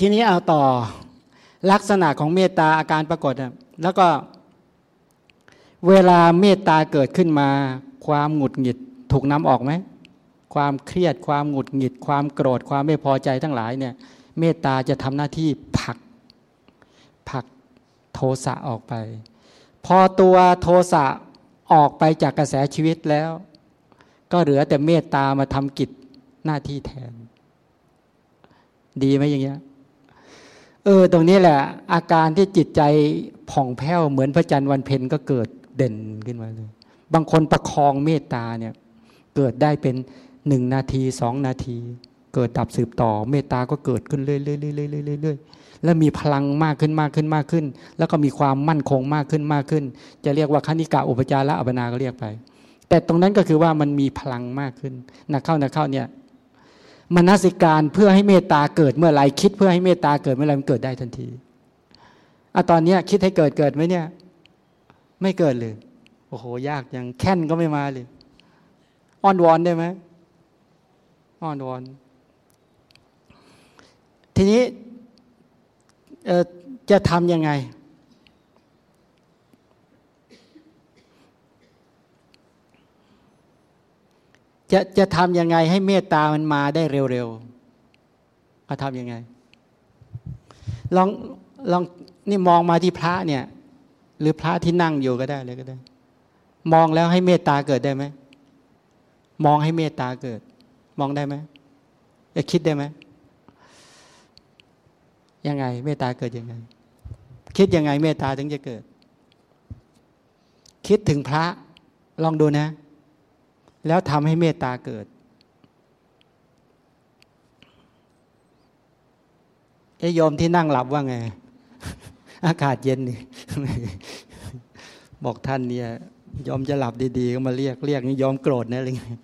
ทีนี้เอาต่อลักษณะของเมตตาอาการปรากฏแล้วก็เวลาเมตตาเกิดขึ้นมา ความหงุดหงิด ถูกนำออกไหมความเครียดความหงุดหงิด ความโกรธความไม่พอใจทั้งหลายเนี่ยเมตตาจะทำหน้าที่ผลักผลักโทสะออกไป พอตัวโทสะออกไปจากกระแสชีวิตแล้ว ก็เหลือแต่เมตตามาทำกิจหน้าที่แทน ดีไหมอย่างเงี้ยเออตรงนี้แหละ อาการที่จิตใจผ่องแผ้วเหมือนพระจันทร์วันเพ็ญก็เกิดเด่นขึ้นมาเลย บางคนประคองเมตตาเนี่ย เกิดได้เป็นหนึ่งนาทีสองนาที เกิดดับสืบต่อ เมตตาก็เกิดขึ้นเรื่อยๆเรื่อยๆเรื่อยแล้วมีพลังมากขึ้นมากขึ้นมากขึ้น แล้วก็มีความมั่นคงมากขึ้นมากขึ้น จะเรียกว่าคณิกาอุปจาระอัปนาก็เรียกไป แต่ตรงนั้นก็คือว่ามันมีพลังมากขึ้นนักเข้านักเข้าเนี่ยมนสิการเพื่อให้เมตตาเกิดเมื่อไรคิดเพื่อให้เมตตาเกิดเมื่อไรมันเกิดได้ทันทีอะตอนนี้คิดให้เกิดเกิดไหมเนี่ย ไม่เกิดเลย โอ้โห ยากยังแค่นก็ไม่มาเลย อ้อนวอนได้ไหมอ้อนวอน ทีนี้จะทำยังไง จะจะทำยังไงให้เมตตามันมาได้เร็วๆเขาทำยังไง ลองลองนี่มองมาที่พระเนี่ย หรือพระที่นั่งอยู่ก็ได้เลยก็ได้ มองแล้วให้เมตตาเกิดได้ไหม มองให้เมตตาเกิด มองได้ไหมจะคิดได้ไหมยังไง เมตตาเกิดยังไง คิดยังไง เมตตาถึงจะเกิด คิดถึงพระลองดูนะ แล้วทำให้เมตตาเกิดไอ้โยมที่นั่งหลับว่าไง อากาศเย็นนี่บอกท่านเนี่ย ยอมจะหลับดีๆ ก็มาเรียกเรียกนี่ยอมโกรธนะอะไรเงี้ย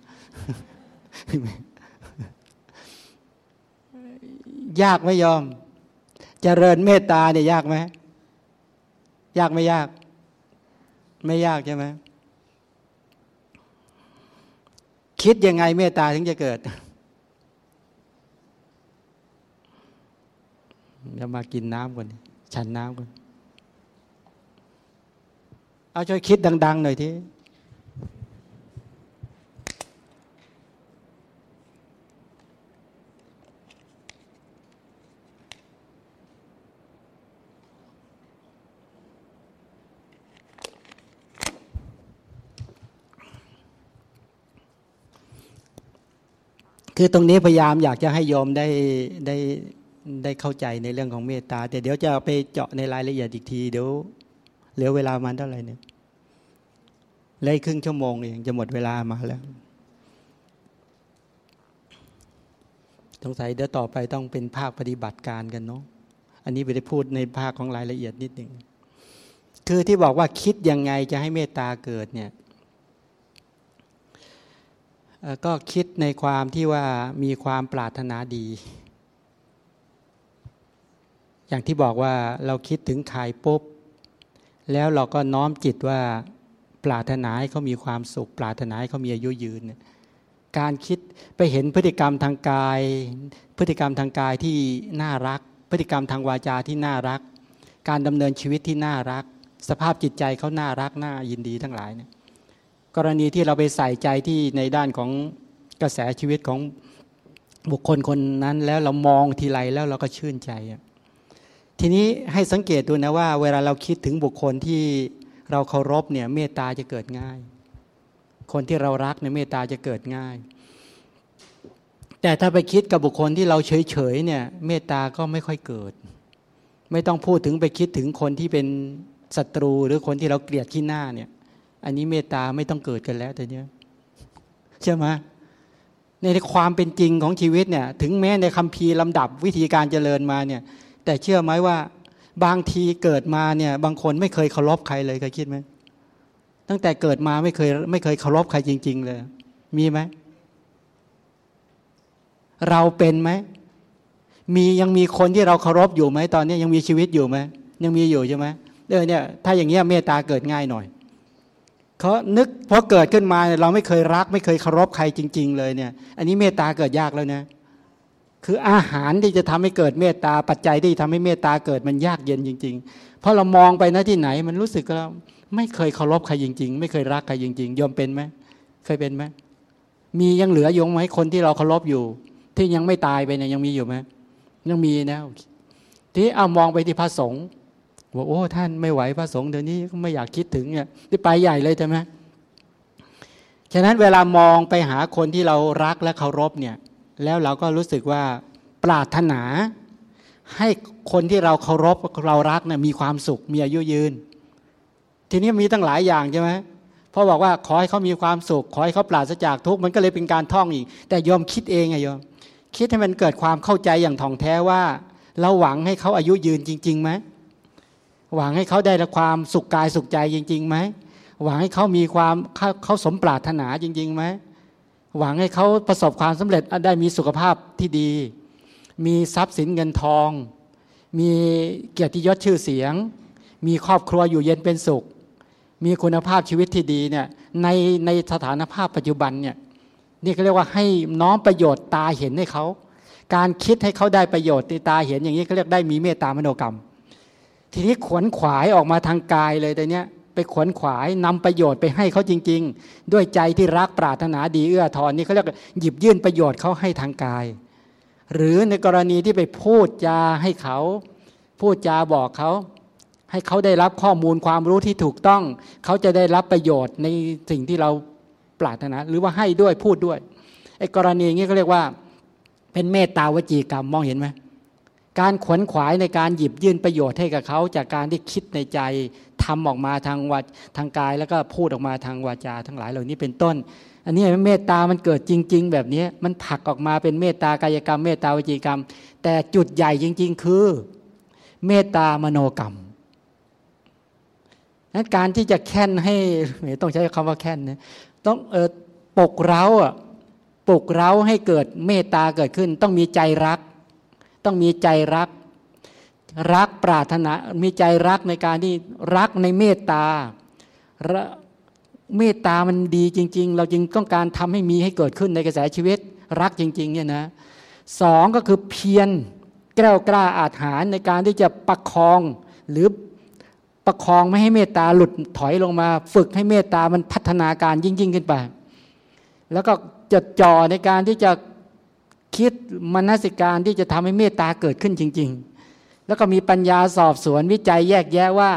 ยากไม่ยอมเจริญเมตตาเนี่ยยากไหมยากไม่ยาก ไม่ยากใช่ไหมคิดยังไงเมตตาถึงจะเกิดจะมากินน้ำก่อนฉันน้ำก่อน เอาช่วยคิดดัง ๆ หน่อยทีคือตรงนี้พยายามอยากจะให้โยมได้ได้ได้เข้าใจในเรื่องของเมตตาแต่เดี๋ยวจะไปเจาะในรายละเอียดอีกทีเดี๋ยว เหลือเวลามันเท่าไหร่เนี่ยเลยครึ่งชั่วโมงเองจะหมดเวลามาแล้ว สงสัยเดี๋ยวต่อไปต้องเป็นภาคปฏิบัติการกันเนาะ อันนี้ไปได้พูดในภาคของรายละเอียดนิดหนึ่ง คือที่บอกว่าคิดยังไงจะให้เมตตาเกิดเนี่ย ก็คิดในความที่ว่ามีความปรารถนาดี อย่างที่บอกว่าเราคิดถึงใครปุ๊บ แล้วเราก็น้อมจิตว่าปรารถนาให้เขามีความสุข ปรารถนาให้เขามีอายุยืน การคิดไปเห็นพฤติกรรมทางกาย พฤติกรรมทางกายที่น่ารัก พฤติกรรมทางวาจาที่น่ารัก การดำเนินชีวิตที่น่ารัก สภาพจิตใจเขาน่ารักน่ายินดีทั้งหลายเนี่ยกรณีที่เราไปใส่ใจที่ในด้านของกระแสชีวิตของบุคคลคนนั้นแล้วเรามองทีไรแล้วเราก็ชื่นใจ ทีนี้ให้สังเกตดูนะว่า เวลาเราคิดถึงบุคคลที่เราเคารพเนี่ยเมตตาจะเกิดง่าย คนที่เรารักเนี่ยเมตตาจะเกิดง่าย แต่ถ้าไปคิดกับบุคคลที่เราเฉยๆเนี่ยเมตตาก็ไม่ค่อยเกิด ไม่ต้องพูดถึงไปคิดถึงคนที่เป็นศัตรูหรือคนที่เราเกลียดที่หน้าเนี่ย อันนี้เมตตาไม่ต้องเกิดกันแล้วแต่เนี้ยใช่ไหมในความเป็นจริงของชีวิตเนี่ย ถึงแม้ในคัมภีร์ลำดับวิธีการเจริญมาเนี่ย แต่เชื่อไหมว่า บางทีเกิดมาเนี่ยบางคนไม่เคยเคารพใครเลยเคยคิดไหมตั้งแต่เกิดมาไม่เคยไม่เคยเคารพใครจริง ๆ เลย มีไหมเราเป็นไหมมียังมีคนที่เราเคารพอยู่ไหมตอนนี้ยังมีชีวิตอยู่ไหมยังมีอยู่ใช่ไหมเออเนี่ยถ้าอย่างเงี้ยเมตตาเกิดง่ายหน่อยเขานึกพอเกิดขึ้นมาเราไม่เคยรัก ไม่เคยเคารพใครจริง ๆ เลยเนี่ย อันนี้เมตตาเกิดยากแล้วนะ คืออาหารที่จะทำให้เกิดเมตตาปัจจัยที่ทำให้เมตตาเกิดมันยากเย็นจริง ๆ เพราะเรามองไปนะที่ไหน มันรู้สึกว่าไม่เคยเคารพใครจริง ๆ ไม่เคยรักใครจริง ๆ ยอมเป็นไหมเคยเป็นไหมมียังเหลือยงไหมคนที่เราเคารพอยู่ ที่ยังไม่ตายไปเนี่ยยังมีอยู่ไหมยังมีนะที่เอามองไปที่พระสงฆ์บอกโอ้ท่านไม่ไหวพระสงฆ์เดี๋ยวนี้ก็ไม่อยากคิดถึงเนี่ยที่ไปใหญ่เลยใช่ไหมฉะนั้นเวลามองไปหาคนที่เรารักและเคารพเนี่ย แล้วเราก็รู้สึกว่าปรารถนา ให้คนที่เราเคารพเรารักเนี่ยมีความสุขมีอายุยืน ทีนี้มีตั้งหลายอย่างใช่ไหมพราะบอกว่าขอให้เขามีความสุข ขอให้เขาปราศจากทุกข์มันก็เลยเป็นการท่องอีก แต่ยอมคิดเองไงยอมคิดให้มันเกิดความเข้าใจอย่างท่องแท้ว่า เราหวังให้เขาอายุยืนจริงๆไหมหวังให้เขาได้ความสุขกายสุขใจจริงๆไหมหวังให้เขามีความเขาเขาสมปรารถนาจริงๆไหม หวังให้เขาประสบความสำเร็จได้มีสุขภาพที่ดี มีทรัพย์สินเงินทอง มีเกียรติยศชื่อเสียง มีครอบครัวอยู่เย็นเป็นสุข มีคุณภาพชีวิตที่ดีเนี่ยในในสถานภาพปัจจุบันเนี่ยนี่เขาเรียกว่าให้น้อมประโยชน์ตาเห็นให้เขา การคิดให้เขาได้ประโยชน์ตาเห็นอย่างนี้เขาเรียกได้มีเมตตามโนกรรม ทีนี้ขวนขวายออกมาทางกายเลยแต่เนี้ย ไปขวนขวายนำประโยชน์ไปให้เขาจริง ๆ ด้วยใจที่รักปรารถนาดีเอื้อทอนนี่เขาเรียกหยิบยื่นประโยชน์เขาให้ทางกาย หรือในกรณีที่ไปพูดจาให้เขา พูดจาบอกเขา ให้เขาได้รับข้อมูลความรู้ที่ถูกต้อง เขาจะได้รับประโยชน์ในสิ่งที่เราปรารถนา หรือว่าให้ด้วยพูดด้วยไอ้กรณีนี้เขาเรียกว่า เป็นเมตตาวจีกรรมมองเห็นไหม การขวนขวายในการหยิบยื่นประโยชน์ให้กับเขาจากการที่คิดในใจทำออกมาทางวาทางกายแล้วก็พูดออกมาทางวาจา ทั้งหลายเหล่านี้เป็นต้น อันนี้เมตตามันเกิดจริง ๆ แบบนี้มันผักออกมาเป็นเมตตากายกรรม เมตตาวจีกรรม แต่จุดใหญ่จริง ๆ คือ เมตตามโนกรรมนั้นการที่จะแค้นให้ต้องใช้คำว่าแค้นนะต้องเออปกเร้าอะปกเร้าให้เกิดเมตตาเกิดขึ้น ต้องมีใจรัก ต้องมีใจรัก รักปรารถนา มีใจรักในการที่รักในเมตตาเมตตามันดีจริง ๆ เราจึงต้องการทำให้มีให้เกิดขึ้นในกระแสชีวิต รักจริงๆเนี่ยนะสองก็คือเพียรแกล้วกล้าอาถรรพ์ในการที่จะประคองหรือประคองไม่ให้เมตตาหลุดถอยลงมา ฝึกให้เมตตามันพัฒนาการยิ่งยิ่งขึ้นไป แล้วก็จดจ่อในการที่จะ คิดมนสิการที่จะทำให้เมตตาเกิดขึ้นจริง ๆ แล้วก็มีปัญญาสอบสวนวิจัยแยกแยะว่า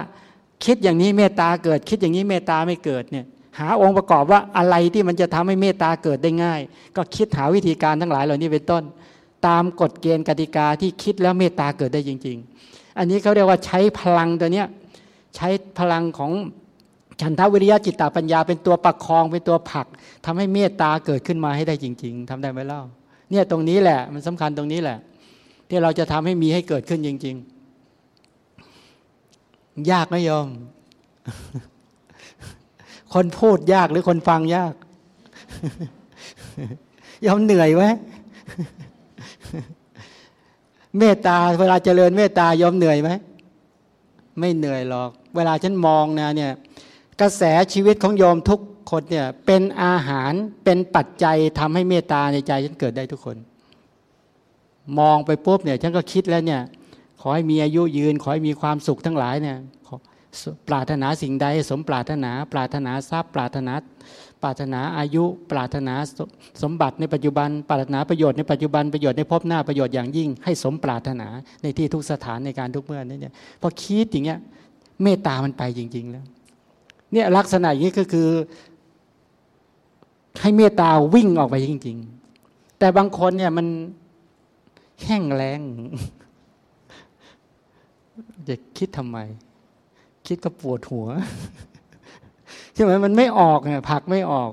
คิดอย่างนี้เมตตาเกิด คิดอย่างนี้เมตตาไม่เกิดเนี่ยหาองค์ประกอบว่าอะไรที่มันจะทำให้เมตตาเกิดได้ง่าย ก็คิดหาวิธีการทั้งหลายเหล่านี้เป็นต้น ตามกฎเกณฑ์กติกาที่คิดแล้วเมตตาเกิดได้จริง ๆ อันนี้เขาเรียกว่าใช้พลังตัวเนี้ยใช้พลังของฉันทวิริยะจิตตปัญญาเป็นตัวประคองเป็นตัวผลักทำให้เมตตาเกิดขึ้นมาให้ได้จริง ๆทำได้ไหมเล่า เนี่ยตรงนี้แหละ มันสำคัญตรงนี้แหละ ที่เราจะทำให้มีให้เกิดขึ้นจริง ๆ ยากไหมโยม คนพูดยากหรือคนฟังยากยอมเหนื่อยไหมเมตตา เวลาเจริญเมตตายอมเหนื่อยไหมไม่เหนื่อยหรอก เวลาฉันมองนะเนี่ย กระแสชีวิตของโยมทุก คนเนี่ยเป็นอาหารเป็นปัจจัยทำให้เมตตาในใจฉันเกิดได้ทุกคน มองไปปุ๊บเนี่ยฉันก็คิดแล้วเนี่ย ขอให้มีอายุยืน ขอให้มีความสุขทั้งหลายเนี่ยปรารถนาสิ่งใด สมปรารถนา ปรารถนาทรัพย์ ปรารถนา ปรารถนาอายุ ปรารถนาสมบัติในปัจจุบัน ปรารถนาประโยชน์ในปัจจุบันประโยชน์ในพบหน้าประโยชน์อย่างยิ่ง ให้สมปรารถนาในที่ทุกสถานในการทุกเมื่อนี่เนี่ยพอคิดอย่างเงี้ยเมตตามันไปจริง ๆ แล้วเนี่ยลักษณะอย่างนี้ก็คือ ให้เมตตาวิ่งออกไปจริง ๆ แต่บางคนเนี่ยมันแห้งแรงจะคิดทำไม คิดก็ปวดหัวใช่ไหมมันไม่ออกไงผักไม่ออก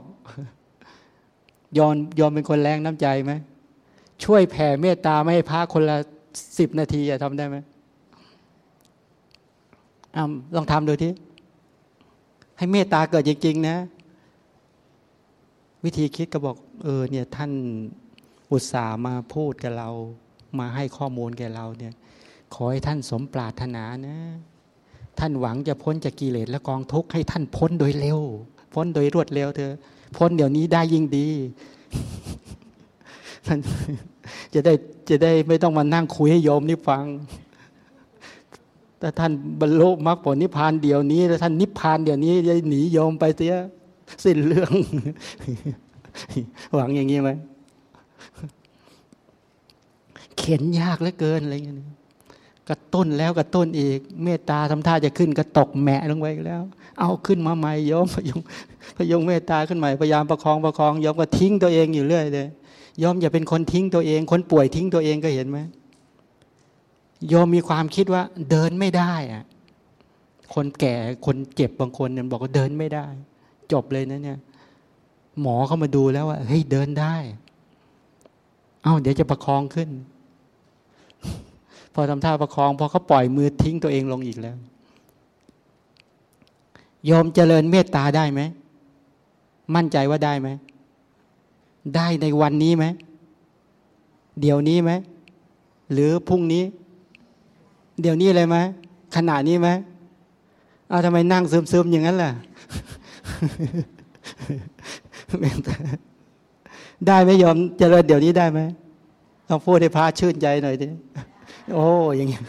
ยอมยอมเป็นคนแรงน้ำใจไหมช่วยแผ่เมตตาไม่ให้พระคนละสิบนาทีจะทำได้ไหมอ้าลองทำดูที่ให้เมตตาเกิดจริงๆนะ วิธีคิดก็บอกเออเนี่ยท่านอุตส่าห์มาพูดกับเรา มาให้ข้อมูลแกเราเนี่ยขอให้ท่านสมปรารถนานะ ท่านหวังจะพ้นจากกิเลสและกองทุกข์ให้ท่านพ้นโดยเร็ว พ้นโดยรวดเร็วเธอ พ้นเดี๋ยวนี้ได้ยิ่งดีท่านจะได้จะได้ไม่ต้องมานั่งคุยให้โยมนี่ฟังแต่ท่านบรรลุมรรคผลนิพพานเดี๋ยวนี้ แล้วท่านนิพพานเดี๋ยวนี้จะหนีโยมไปเสีย สิ้นเรื่อง หวังอย่างนี้ไหมเข็นยากเหลือเกินอะไรเงี้ยกระตุ้นแล้วกระตุ้นอีก เมตตาทำท่าจะขึ้นก็ตกแหมะลงไปแล้ว เอาขึ้นมาใหม่ยอมพยงพยงเมตตาขึ้นใหม่พยายามประคองประคองยอมก็ทิ้งตัวเองอยู่เรื่อยเลยยอมอย่าเป็นคนทิ้งตัวเอง คนป่วยทิ้งตัวเองก็เห็นไหมยอมมีความคิดว่า เดินไม่ได้อะคนแก่คนเจ็บบางคนเนี่ยบอกว่าเดินไม่ได้ จบเลยนะเนี่ย หมอเข้ามาดูแล้วว่าเฮ้ยเดินได้ เอ้าเดี๋ยวจะประคองขึ้น พอทำท่าประคอง พอเขาปล่อยมือทิ้งตัวเองลงอีกแล้วยอมเจริญเมตตาได้ไหม มั่นใจว่าได้ไหม ได้ในวันนี้ไหม เดี๋ยวนี้ไหม หรือพรุ่งนี้ เดี๋ยวนี้เลยไหม ขณะนี้ไหมเอาทำไมนั่งซึมๆอย่างนั้นล่ะ ได้ไหมยอมเจริญเดี๋ยวนี้ได้ไหมต้องพูดให้พระชื่นใจหน่อยดิโอ้อย่างนี้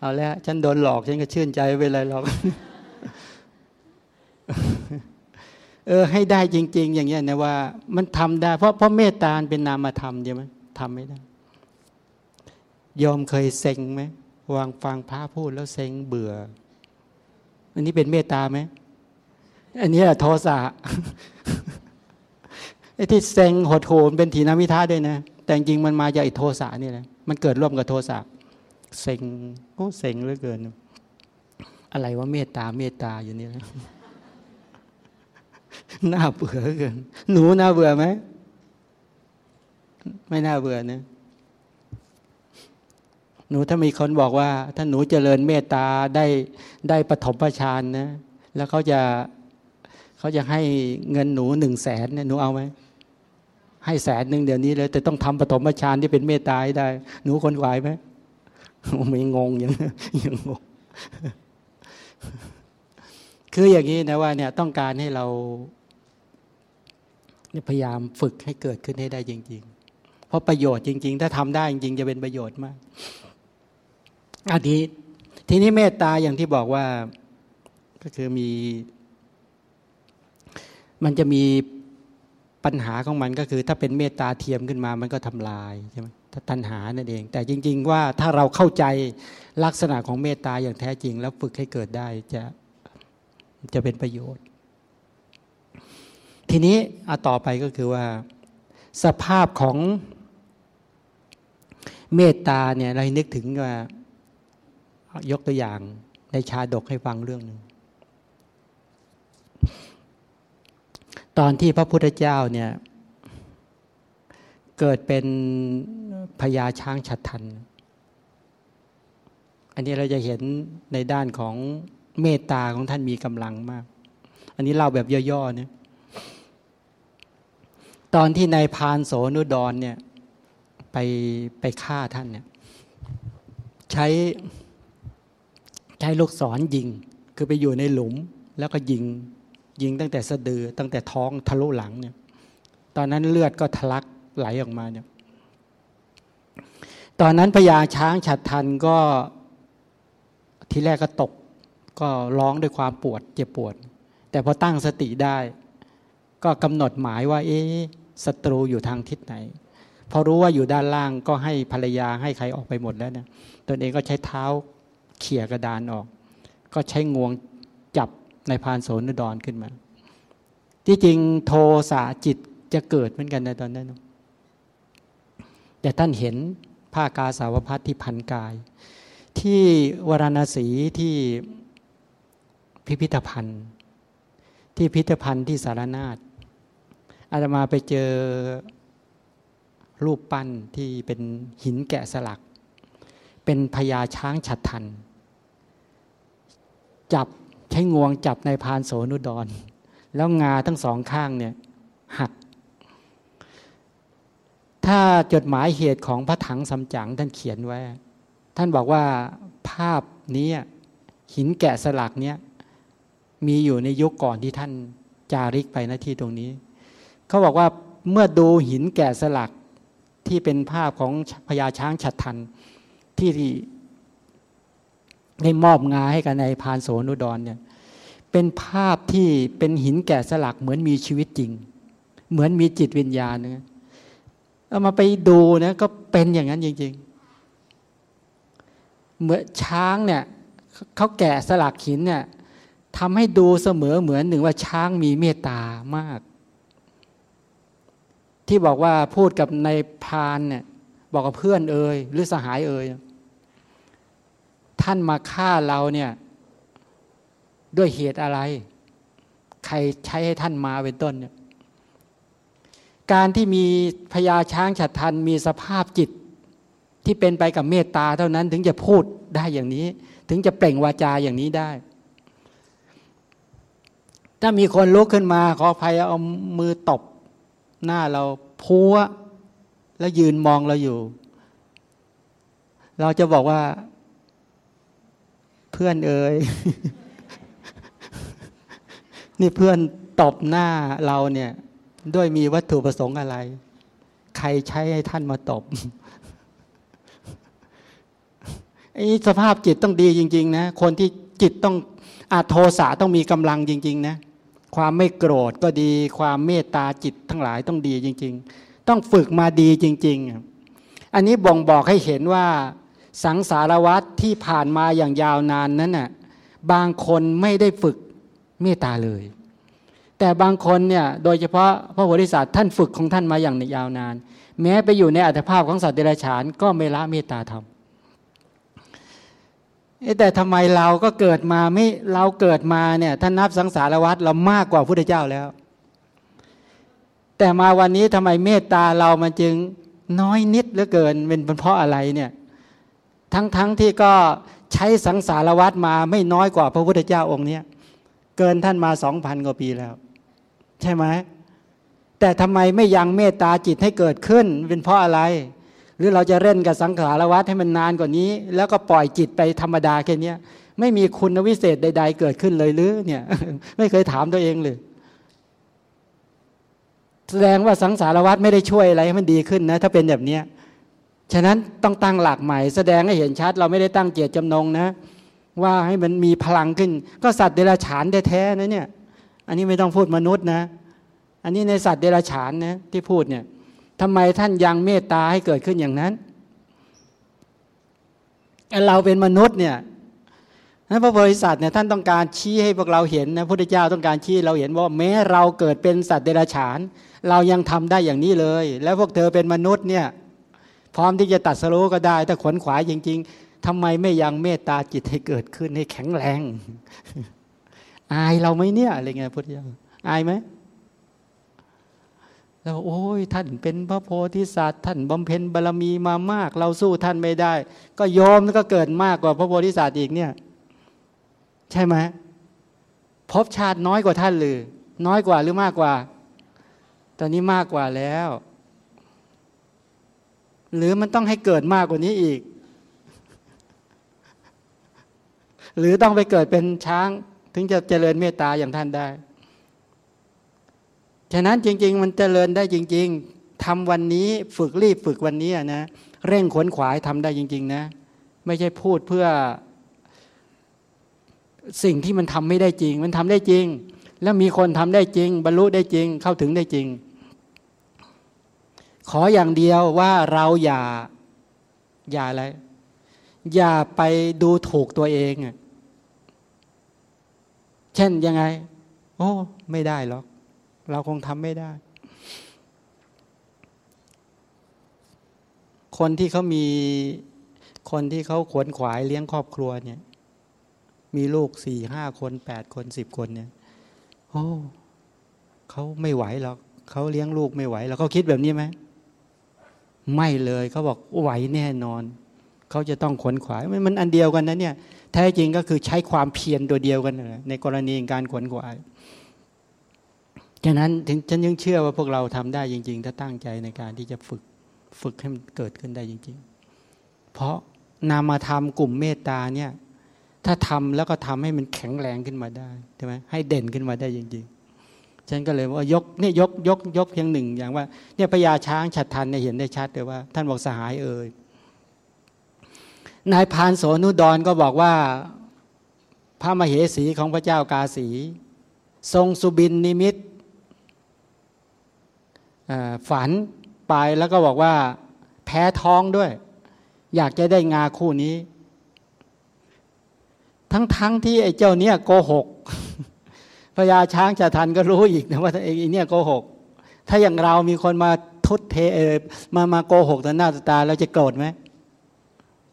เอาแล้วฉันโดนหลอก ฉันก็ชื่นใจไม่เป็นไรหรอกเออ ให้ได้จริง ๆ อย่างเงี้ยนะว่า มันทำได้ เพราะเพราะเมตตาเป็นนามธรรมใช่ไหมทำไม่ได้ยอมเคยเซ็งไหมวางฟังพระพูดแล้วเซ็งเบื่อ อันนี้เป็นเมตตาไหม อันนี้โทสะไอ้ที่เซ็งหดโหนเป็นถีนามิท่าด้วยนะ แต่จริงมันมาจากไอ้โทสะนี่แหละมันเกิดร่วมกับโทสะเซ็งโอ้เซ็งเหลือเกิน อะไรว่าเมตตาเมตตาอยู่นี่นะน่าเบื่อเกิน หนูน่าเบื่อไหมไม่น่าเบื่อนะหนูถ้ามีคนบอกว่า ถ้าหนูเจริญเมตตาได้ได้ปฐมฌานนะ แล้วเขาจะ เขาจะให้เงินหนูหนึ่งแสนเนี่ยหนูเอาไหมให้แสนหนึ่งเดี๋ยวนี้เลยแต่ต้องทำปฐมฌานที่เป็นเมตตาให้ได้ หนูคนไหวไหมไม่งงยังยังงงคืออย่างนี้นะว่าเนี่ยต้องการให้เราพยายามฝึกให้เกิดขึ้นให้ได้จริง ๆ เพราะประโยชน์จริง ๆ ถ้าทำได้จริง ๆ จะเป็นประโยชน์มากอันนี้ทีนี้เมตตาอย่างที่บอกว่า ก็คือมี มันจะมีปัญหาของมันก็คือ ถ้าเป็นเมตตาเทียมขึ้นมามันก็ทำลายใช่ไหมถ้าตัณหานั่นเอง แต่จริง ๆ ว่าถ้าเราเข้าใจลักษณะของเมตตาอย่างแท้จริง แล้วฝึกให้เกิดได้จะจะเป็นประโยชน์ ทีนี้เอาต่อไปก็คือว่า สภาพของเมตตาเนี่ยเรานึกถึงว่ายกตัวอย่างในชาดกให้ฟังเรื่องหนึ่ง ตอนที่พระพุทธเจ้าเนี่ย เกิดเป็นพญาช้างฉัดทัน อันนี้เราจะเห็นในด้านของเมตตาของท่านมีกำลังมาก อันนี้เล่าแบบย่อๆเนี่ย ตอนที่นายพานโสนุดรเนี่ย ไปไปฆ่าท่านเนี่ย ใช้ใช้ลูกศรยิง คือไปอยู่ในหลุมแล้วก็ยิง ยิงตั้งแต่สะดือตั้งแต่ท้องทะลุหลังเนี่ย ตอนนั้นเลือดก็ทะลักไหลออกมาเนี่ย ตอนนั้นพญาช้างฉัดทันก็ทีแรกก็ตก ก็ร้องด้วยความปวด เจ็บปวด แต่พอตั้งสติได้ ก็กำหนดหมายว่า เอ๊ศัตรูอยู่ทางทิศไหน พอรู้ว่าอยู่ด้านล่างก็ให้ภรรยาให้ใครออกไปหมดแล้วเนะตนเองก็ใช้เท้าเขี่ยกระดานออก ก็ใช้งวงจับ ในพานโสนดอนขึ้นมา ที่จริงโทสะจิตจะเกิดเหมือนกันในตอนนั้นแต่ท่านเห็นผ้ากาสาวพัดที่พันกาย ที่วรณสีที่พิพิธภัณฑ์ ที่พิพิธภัณฑ์ที่สารนาฏอาตมาไปเจอรูปปั้นที่เป็นหินแกะสลัก เป็นพญาช้างฉัดทัน จับ ใช้งวงจับในพานโสนุดร แล้วงาทั้งสองข้างเนี่ยหัก ถ้าจดหมายเหตุของพระถังสำจังท่านเขียนไว้ ท่านบอกว่าภาพนี้หินแกะสลักเนี้ยมีอยู่ในยุคก่อนที่ท่านจาริกไปหน้าที่ตรงนี้ เขาบอกว่าเมื่อดูหินแกะสลักที่เป็นภาพของพญาช้างฉัดทันที่ได้มอบงาให้กันในพานโสนุดรเนี่ย เป็นภาพที่เป็นหินแกะสลักเหมือนมีชีวิตจริง เหมือนมีจิตวิญญาณนะเอามาไปดูนะก็เป็นอย่างนั้นจริงๆ เหมือนช้างเนี่ยเขาแกะสลักหินเนี่ยทำให้ดูเสมอเหมือนหนึ่งว่าช้างมีเมตตามาก ที่บอกว่าพูดกับในพานเนี่ยบอกกับเพื่อนเอ่ยหรือสหายเอ่ยท่านมาฆ่าเราเนี่ย ด้วยเหตุอะไร ใครใช้ให้ท่านมาเป็นต้นเนี่ยการที่มีพญาช้างฉัดทันมีสภาพจิตที่เป็นไปกับเมตตาเท่านั้นถึงจะพูดได้อย่างนี้ ถึงจะเปล่งวาจาอย่างนี้ได้ ถ้ามีคนลุกขึ้นมา ขออภัยเอามือตบหน้าเราพัวแล้วยืนมองเราอยู่ เราจะบอกว่า เพื่อนเอ่ย นี่เพื่อนตบหน้าเราเนี่ย ด้วยมีวัตถุประสงค์อะไร ใครใช้ให้ท่านมาตบไอ้สภาพจิตต้องดีจริง ๆ นะ คนที่จิตต้องอาโทสะต้องมีกำลังจริง ๆ นะ ความไม่โกรธก็ดี ความเมตตาจิตทั้งหลายต้องดีจริง ๆ ต้องฝึกมาดีจริง ๆ อันนี้บ่งบอกให้เห็นว่าสังสารวัตรที่ผ่านมาอย่างยาวนานนั้นน่ะบางคนไม่ได้ฝึก เมตตาเลย แต่บางคนเนี่ยโดยเฉพาะพระโพธิสัตว์ท่านฝึกของท่านมาอย่างยาวนาน แม้ไปอยู่ในอัตภาพของสัตว์เดรัจฉานก็ไม่ละเมตตาธรรมแต่ทำไมเราก็เกิดมาไม่เราเกิดมาเนี่ยท่านนับสังสารวัตรเรามากกว่าพระพุทธเจ้าแล้ว แต่มาวันนี้ทำไมเมตตาเรามันจึงน้อยนิดเหลือเกินเป็นเพราะอะไรเนี่ยทั้งๆทที่ก็ใช้สังสารวัตรมาไม่น้อยกว่าพระพุทธเจ้าองค์นี้ เกินท่านมาสองพันกว่าปีแล้ว ใช่ไหมแต่ทำไมไม่ยังเมตตาจิตให้เกิดขึ้น เป็นเพราะอะไร หรือเราจะเล่นกับสังขารวัฏให้มันนานกว่านี้ แล้วก็ปล่อยจิตไปธรรมดาแค่นี้ไม่มีคุณวิเศษใด ๆ เกิดขึ้นเลยหรือเนี่ย ไม่เคยถามตัวเองเลยแสดงว่าสังสารวัฏไม่ได้ช่วยอะไรให้มันดีขึ้นนะถ้าเป็นแบบนี้ฉะนั้นต้องตั้งหลักใหม่ แสดงให้เห็นชัด เราไม่ได้ตั้งเจตจำนงนะ ว่าให้มันมีพลังขึ้น ก็สัตว์เดรัจฉานแท้ๆนะเนี่ย อันนี้ไม่ต้องพูดมนุษย์นะ อันนี้ในสัตว์เดรัจฉานนะที่พูดเนี่ยทำไมท่านยังเมตตาให้เกิดขึ้นอย่างนั้นเราเป็นมนุษย์เนี่ยนั้นพระโพธิสัตว์เนี่ยท่านต้องการชี้ให้พวกเราเห็นนะพระพุทธเจ้าต้องการชี้เราเห็นว่าแม้เราเกิดเป็นสัตว์เดรัจฉาน เรายังทำได้อย่างนี้เลย แล้วพวกเธอเป็นมนุษย์เนี่ยพร้อมที่จะตัดสรู้ก็ได้ถ้าขวนขวายจริง ๆ ทำไมไม่ยังเมตตาจิตให้เกิดขึ้นให้แข็งแรง อายเราไหมเนี่ยอะไรเงี้ยพุทธเจ้าอายไหมแล้วโอ้ยท่านเป็นพระโพธิสัตว์ท่านบำเพ็ญบารมีมามาก เราสู้ท่านไม่ได้ ก็ยอมก็เกิดมากกว่าพระโพธิสัตว์อีกเนี่ย ใช่ไหมพบชาติน้อยกว่าท่านหรือ น้อยกว่าหรือมากกว่า ตอนนี้มากกว่าแล้ว หรือมันต้องให้เกิดมากกว่านี้อีก หรือต้องไปเกิดเป็นช้าง ถึงจะเจริญเมตตาอย่างท่านได้ ฉะนั้นจริง ๆ มันเจริญได้จริง ๆทำวันนี้ฝึกรีบฝึกวันนี้นะเร่งขวนขวายทำได้จริง ๆ นะ ไม่ใช่พูดเพื่อ สิ่งที่มันทำไม่ได้จริง มันทำได้จริง แล้วมีคนทำได้จริง บรรลุได้จริง เข้าถึงได้จริง ขออย่างเดียวว่าเราอย่าอย่าอะไร อย่าไปดูถูกตัวเอง เช่นยังไง โอ้ ไม่ได้หรอก เราคงทำไม่ได้ คนที่เขามีคนที่เขาขวนขวายเลี้ยงครอบครัวเนี่ย มีลูกสี่ห้าคนแปดคนสิบคนเนี่ย โอ้เขาไม่ไหวหรอกเขาเลี้ยงลูกไม่ไหวแล้วเขาคิดแบบนี้ไหมไม่เลยเขาบอกไหวแน่นอนเขาจะต้องขวนขวายมันอันเดียวกันนะเนี่ย แท้จริงก็คือใช้ความเพียรตัวเดียวกันในกรณีการขวนขวายฉะนั้นถึงฉันยังเชื่อว่าพวกเราทำได้จริง ๆ ถ้าตั้งใจในการที่จะฝึกฝึกให้มันเกิดขึ้นได้จริง ๆ เพราะนามาทำกลุ่มเมตตาเนี่ยถ้าทำแล้วก็ทำให้มันแข็งแรงขึ้นมาได้ใช่ไหมให้เด่นขึ้นมาได้จริง ๆ ฉันก็เลยว่ายกเนี่ยยกยกยกเพียงหนึ่งอย่างว่าเนี่ยพญาช้างฉัดทันเนี่ยเห็นได้ชัดเลยว่า ท่านบอกสหายเอ่ย นายพานโสนุดรก็บอกว่าพระมเหสีของพระเจ้ากาสี ทรงสุบินนิมิตฝันไปแล้วก็บอกว่าแพ้ท้องด้วย อยากจะได้งาคู่นี้ ทั้งๆทที่ไอ้เจ้าเนี้ยโกหกพญาช้างจะทันก็รู้อีกนะว่าไอ้เนี่ยโกหก ถ้าอย่างเรามีคนมาทุตเทเอมามาโกหกต่อหน้าตา เราจะโกรธไหม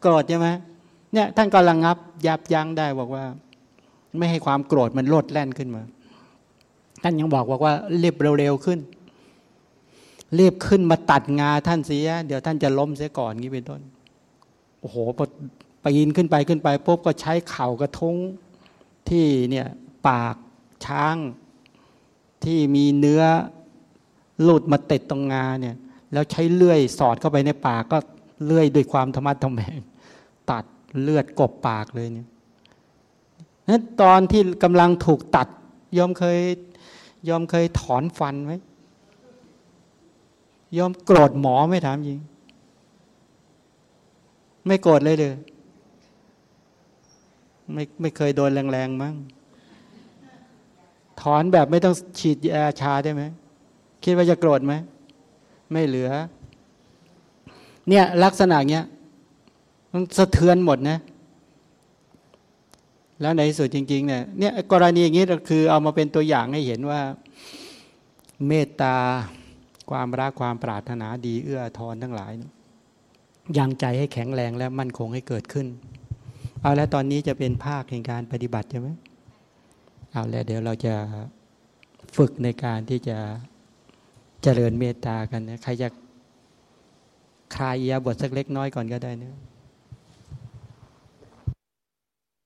โกรธใช่ไหมเนี่ยท่านก็ระงงับ ยับยั้งได้บอกว่า ไม่ให้ความโกรธมันลดแล่นขึ้นมา ท่านยังบอกบอกว่าเรียบเร็วๆขึ้นรีบขึ้นมาตัดงาท่านเสีย เดี๋ยวท่านจะล้มเสียก่อนงี้เป็นต้นโอ้โหพอปีนขึ้นไปขึ้นไปปุ๊บก็ใช้เข่ากระทุ้งที่เนี่ยปากช้างที่มีเนื้อหลุดมาติดตรงงาเนี่ย แล้วใช้เลื่อยสอดเข้าไปในปากก็เลื่อยด้วยความธรรมะธรรมแง ตัดเลือดกบปากเลยเนี่ยนั้นตอนที่กำลังถูกตัดยอมเคยยอมเคยถอนฟันไหมยอมโกรธหมอไม่ถามจริง ไม่โกรธเลยเลยไม่ไม่เคยโดนแรงๆมั้งถอนแบบไม่ต้องฉีดยาชาได้ไหมคิดว่าจะโกรธไหมไม่เหลือ เนี่ยลักษณะเนี้ย มันสะเทือนหมดนะ แล้วในที่สุดจริง ๆ เนี่ยเนี่ยกรณีอย่างนี้ก็คือเอามาเป็นตัวอย่างให้เห็นว่า เมตตาความรักความปรารถนาดีเอื้อทอนทั้งหลายยังใจให้แข็งแรงและมั่นคงให้เกิดขึ้น เอาแล้วตอนนี้จะเป็นภาคแห่งการปฏิบัติใช่ไหมเอาแล้วเดี๋ยวเราจะฝึกในการที่จะเจริญเมตตากันนะใครจะคลายยาบทสักเล็กน้อยก่อนก็ได้นะ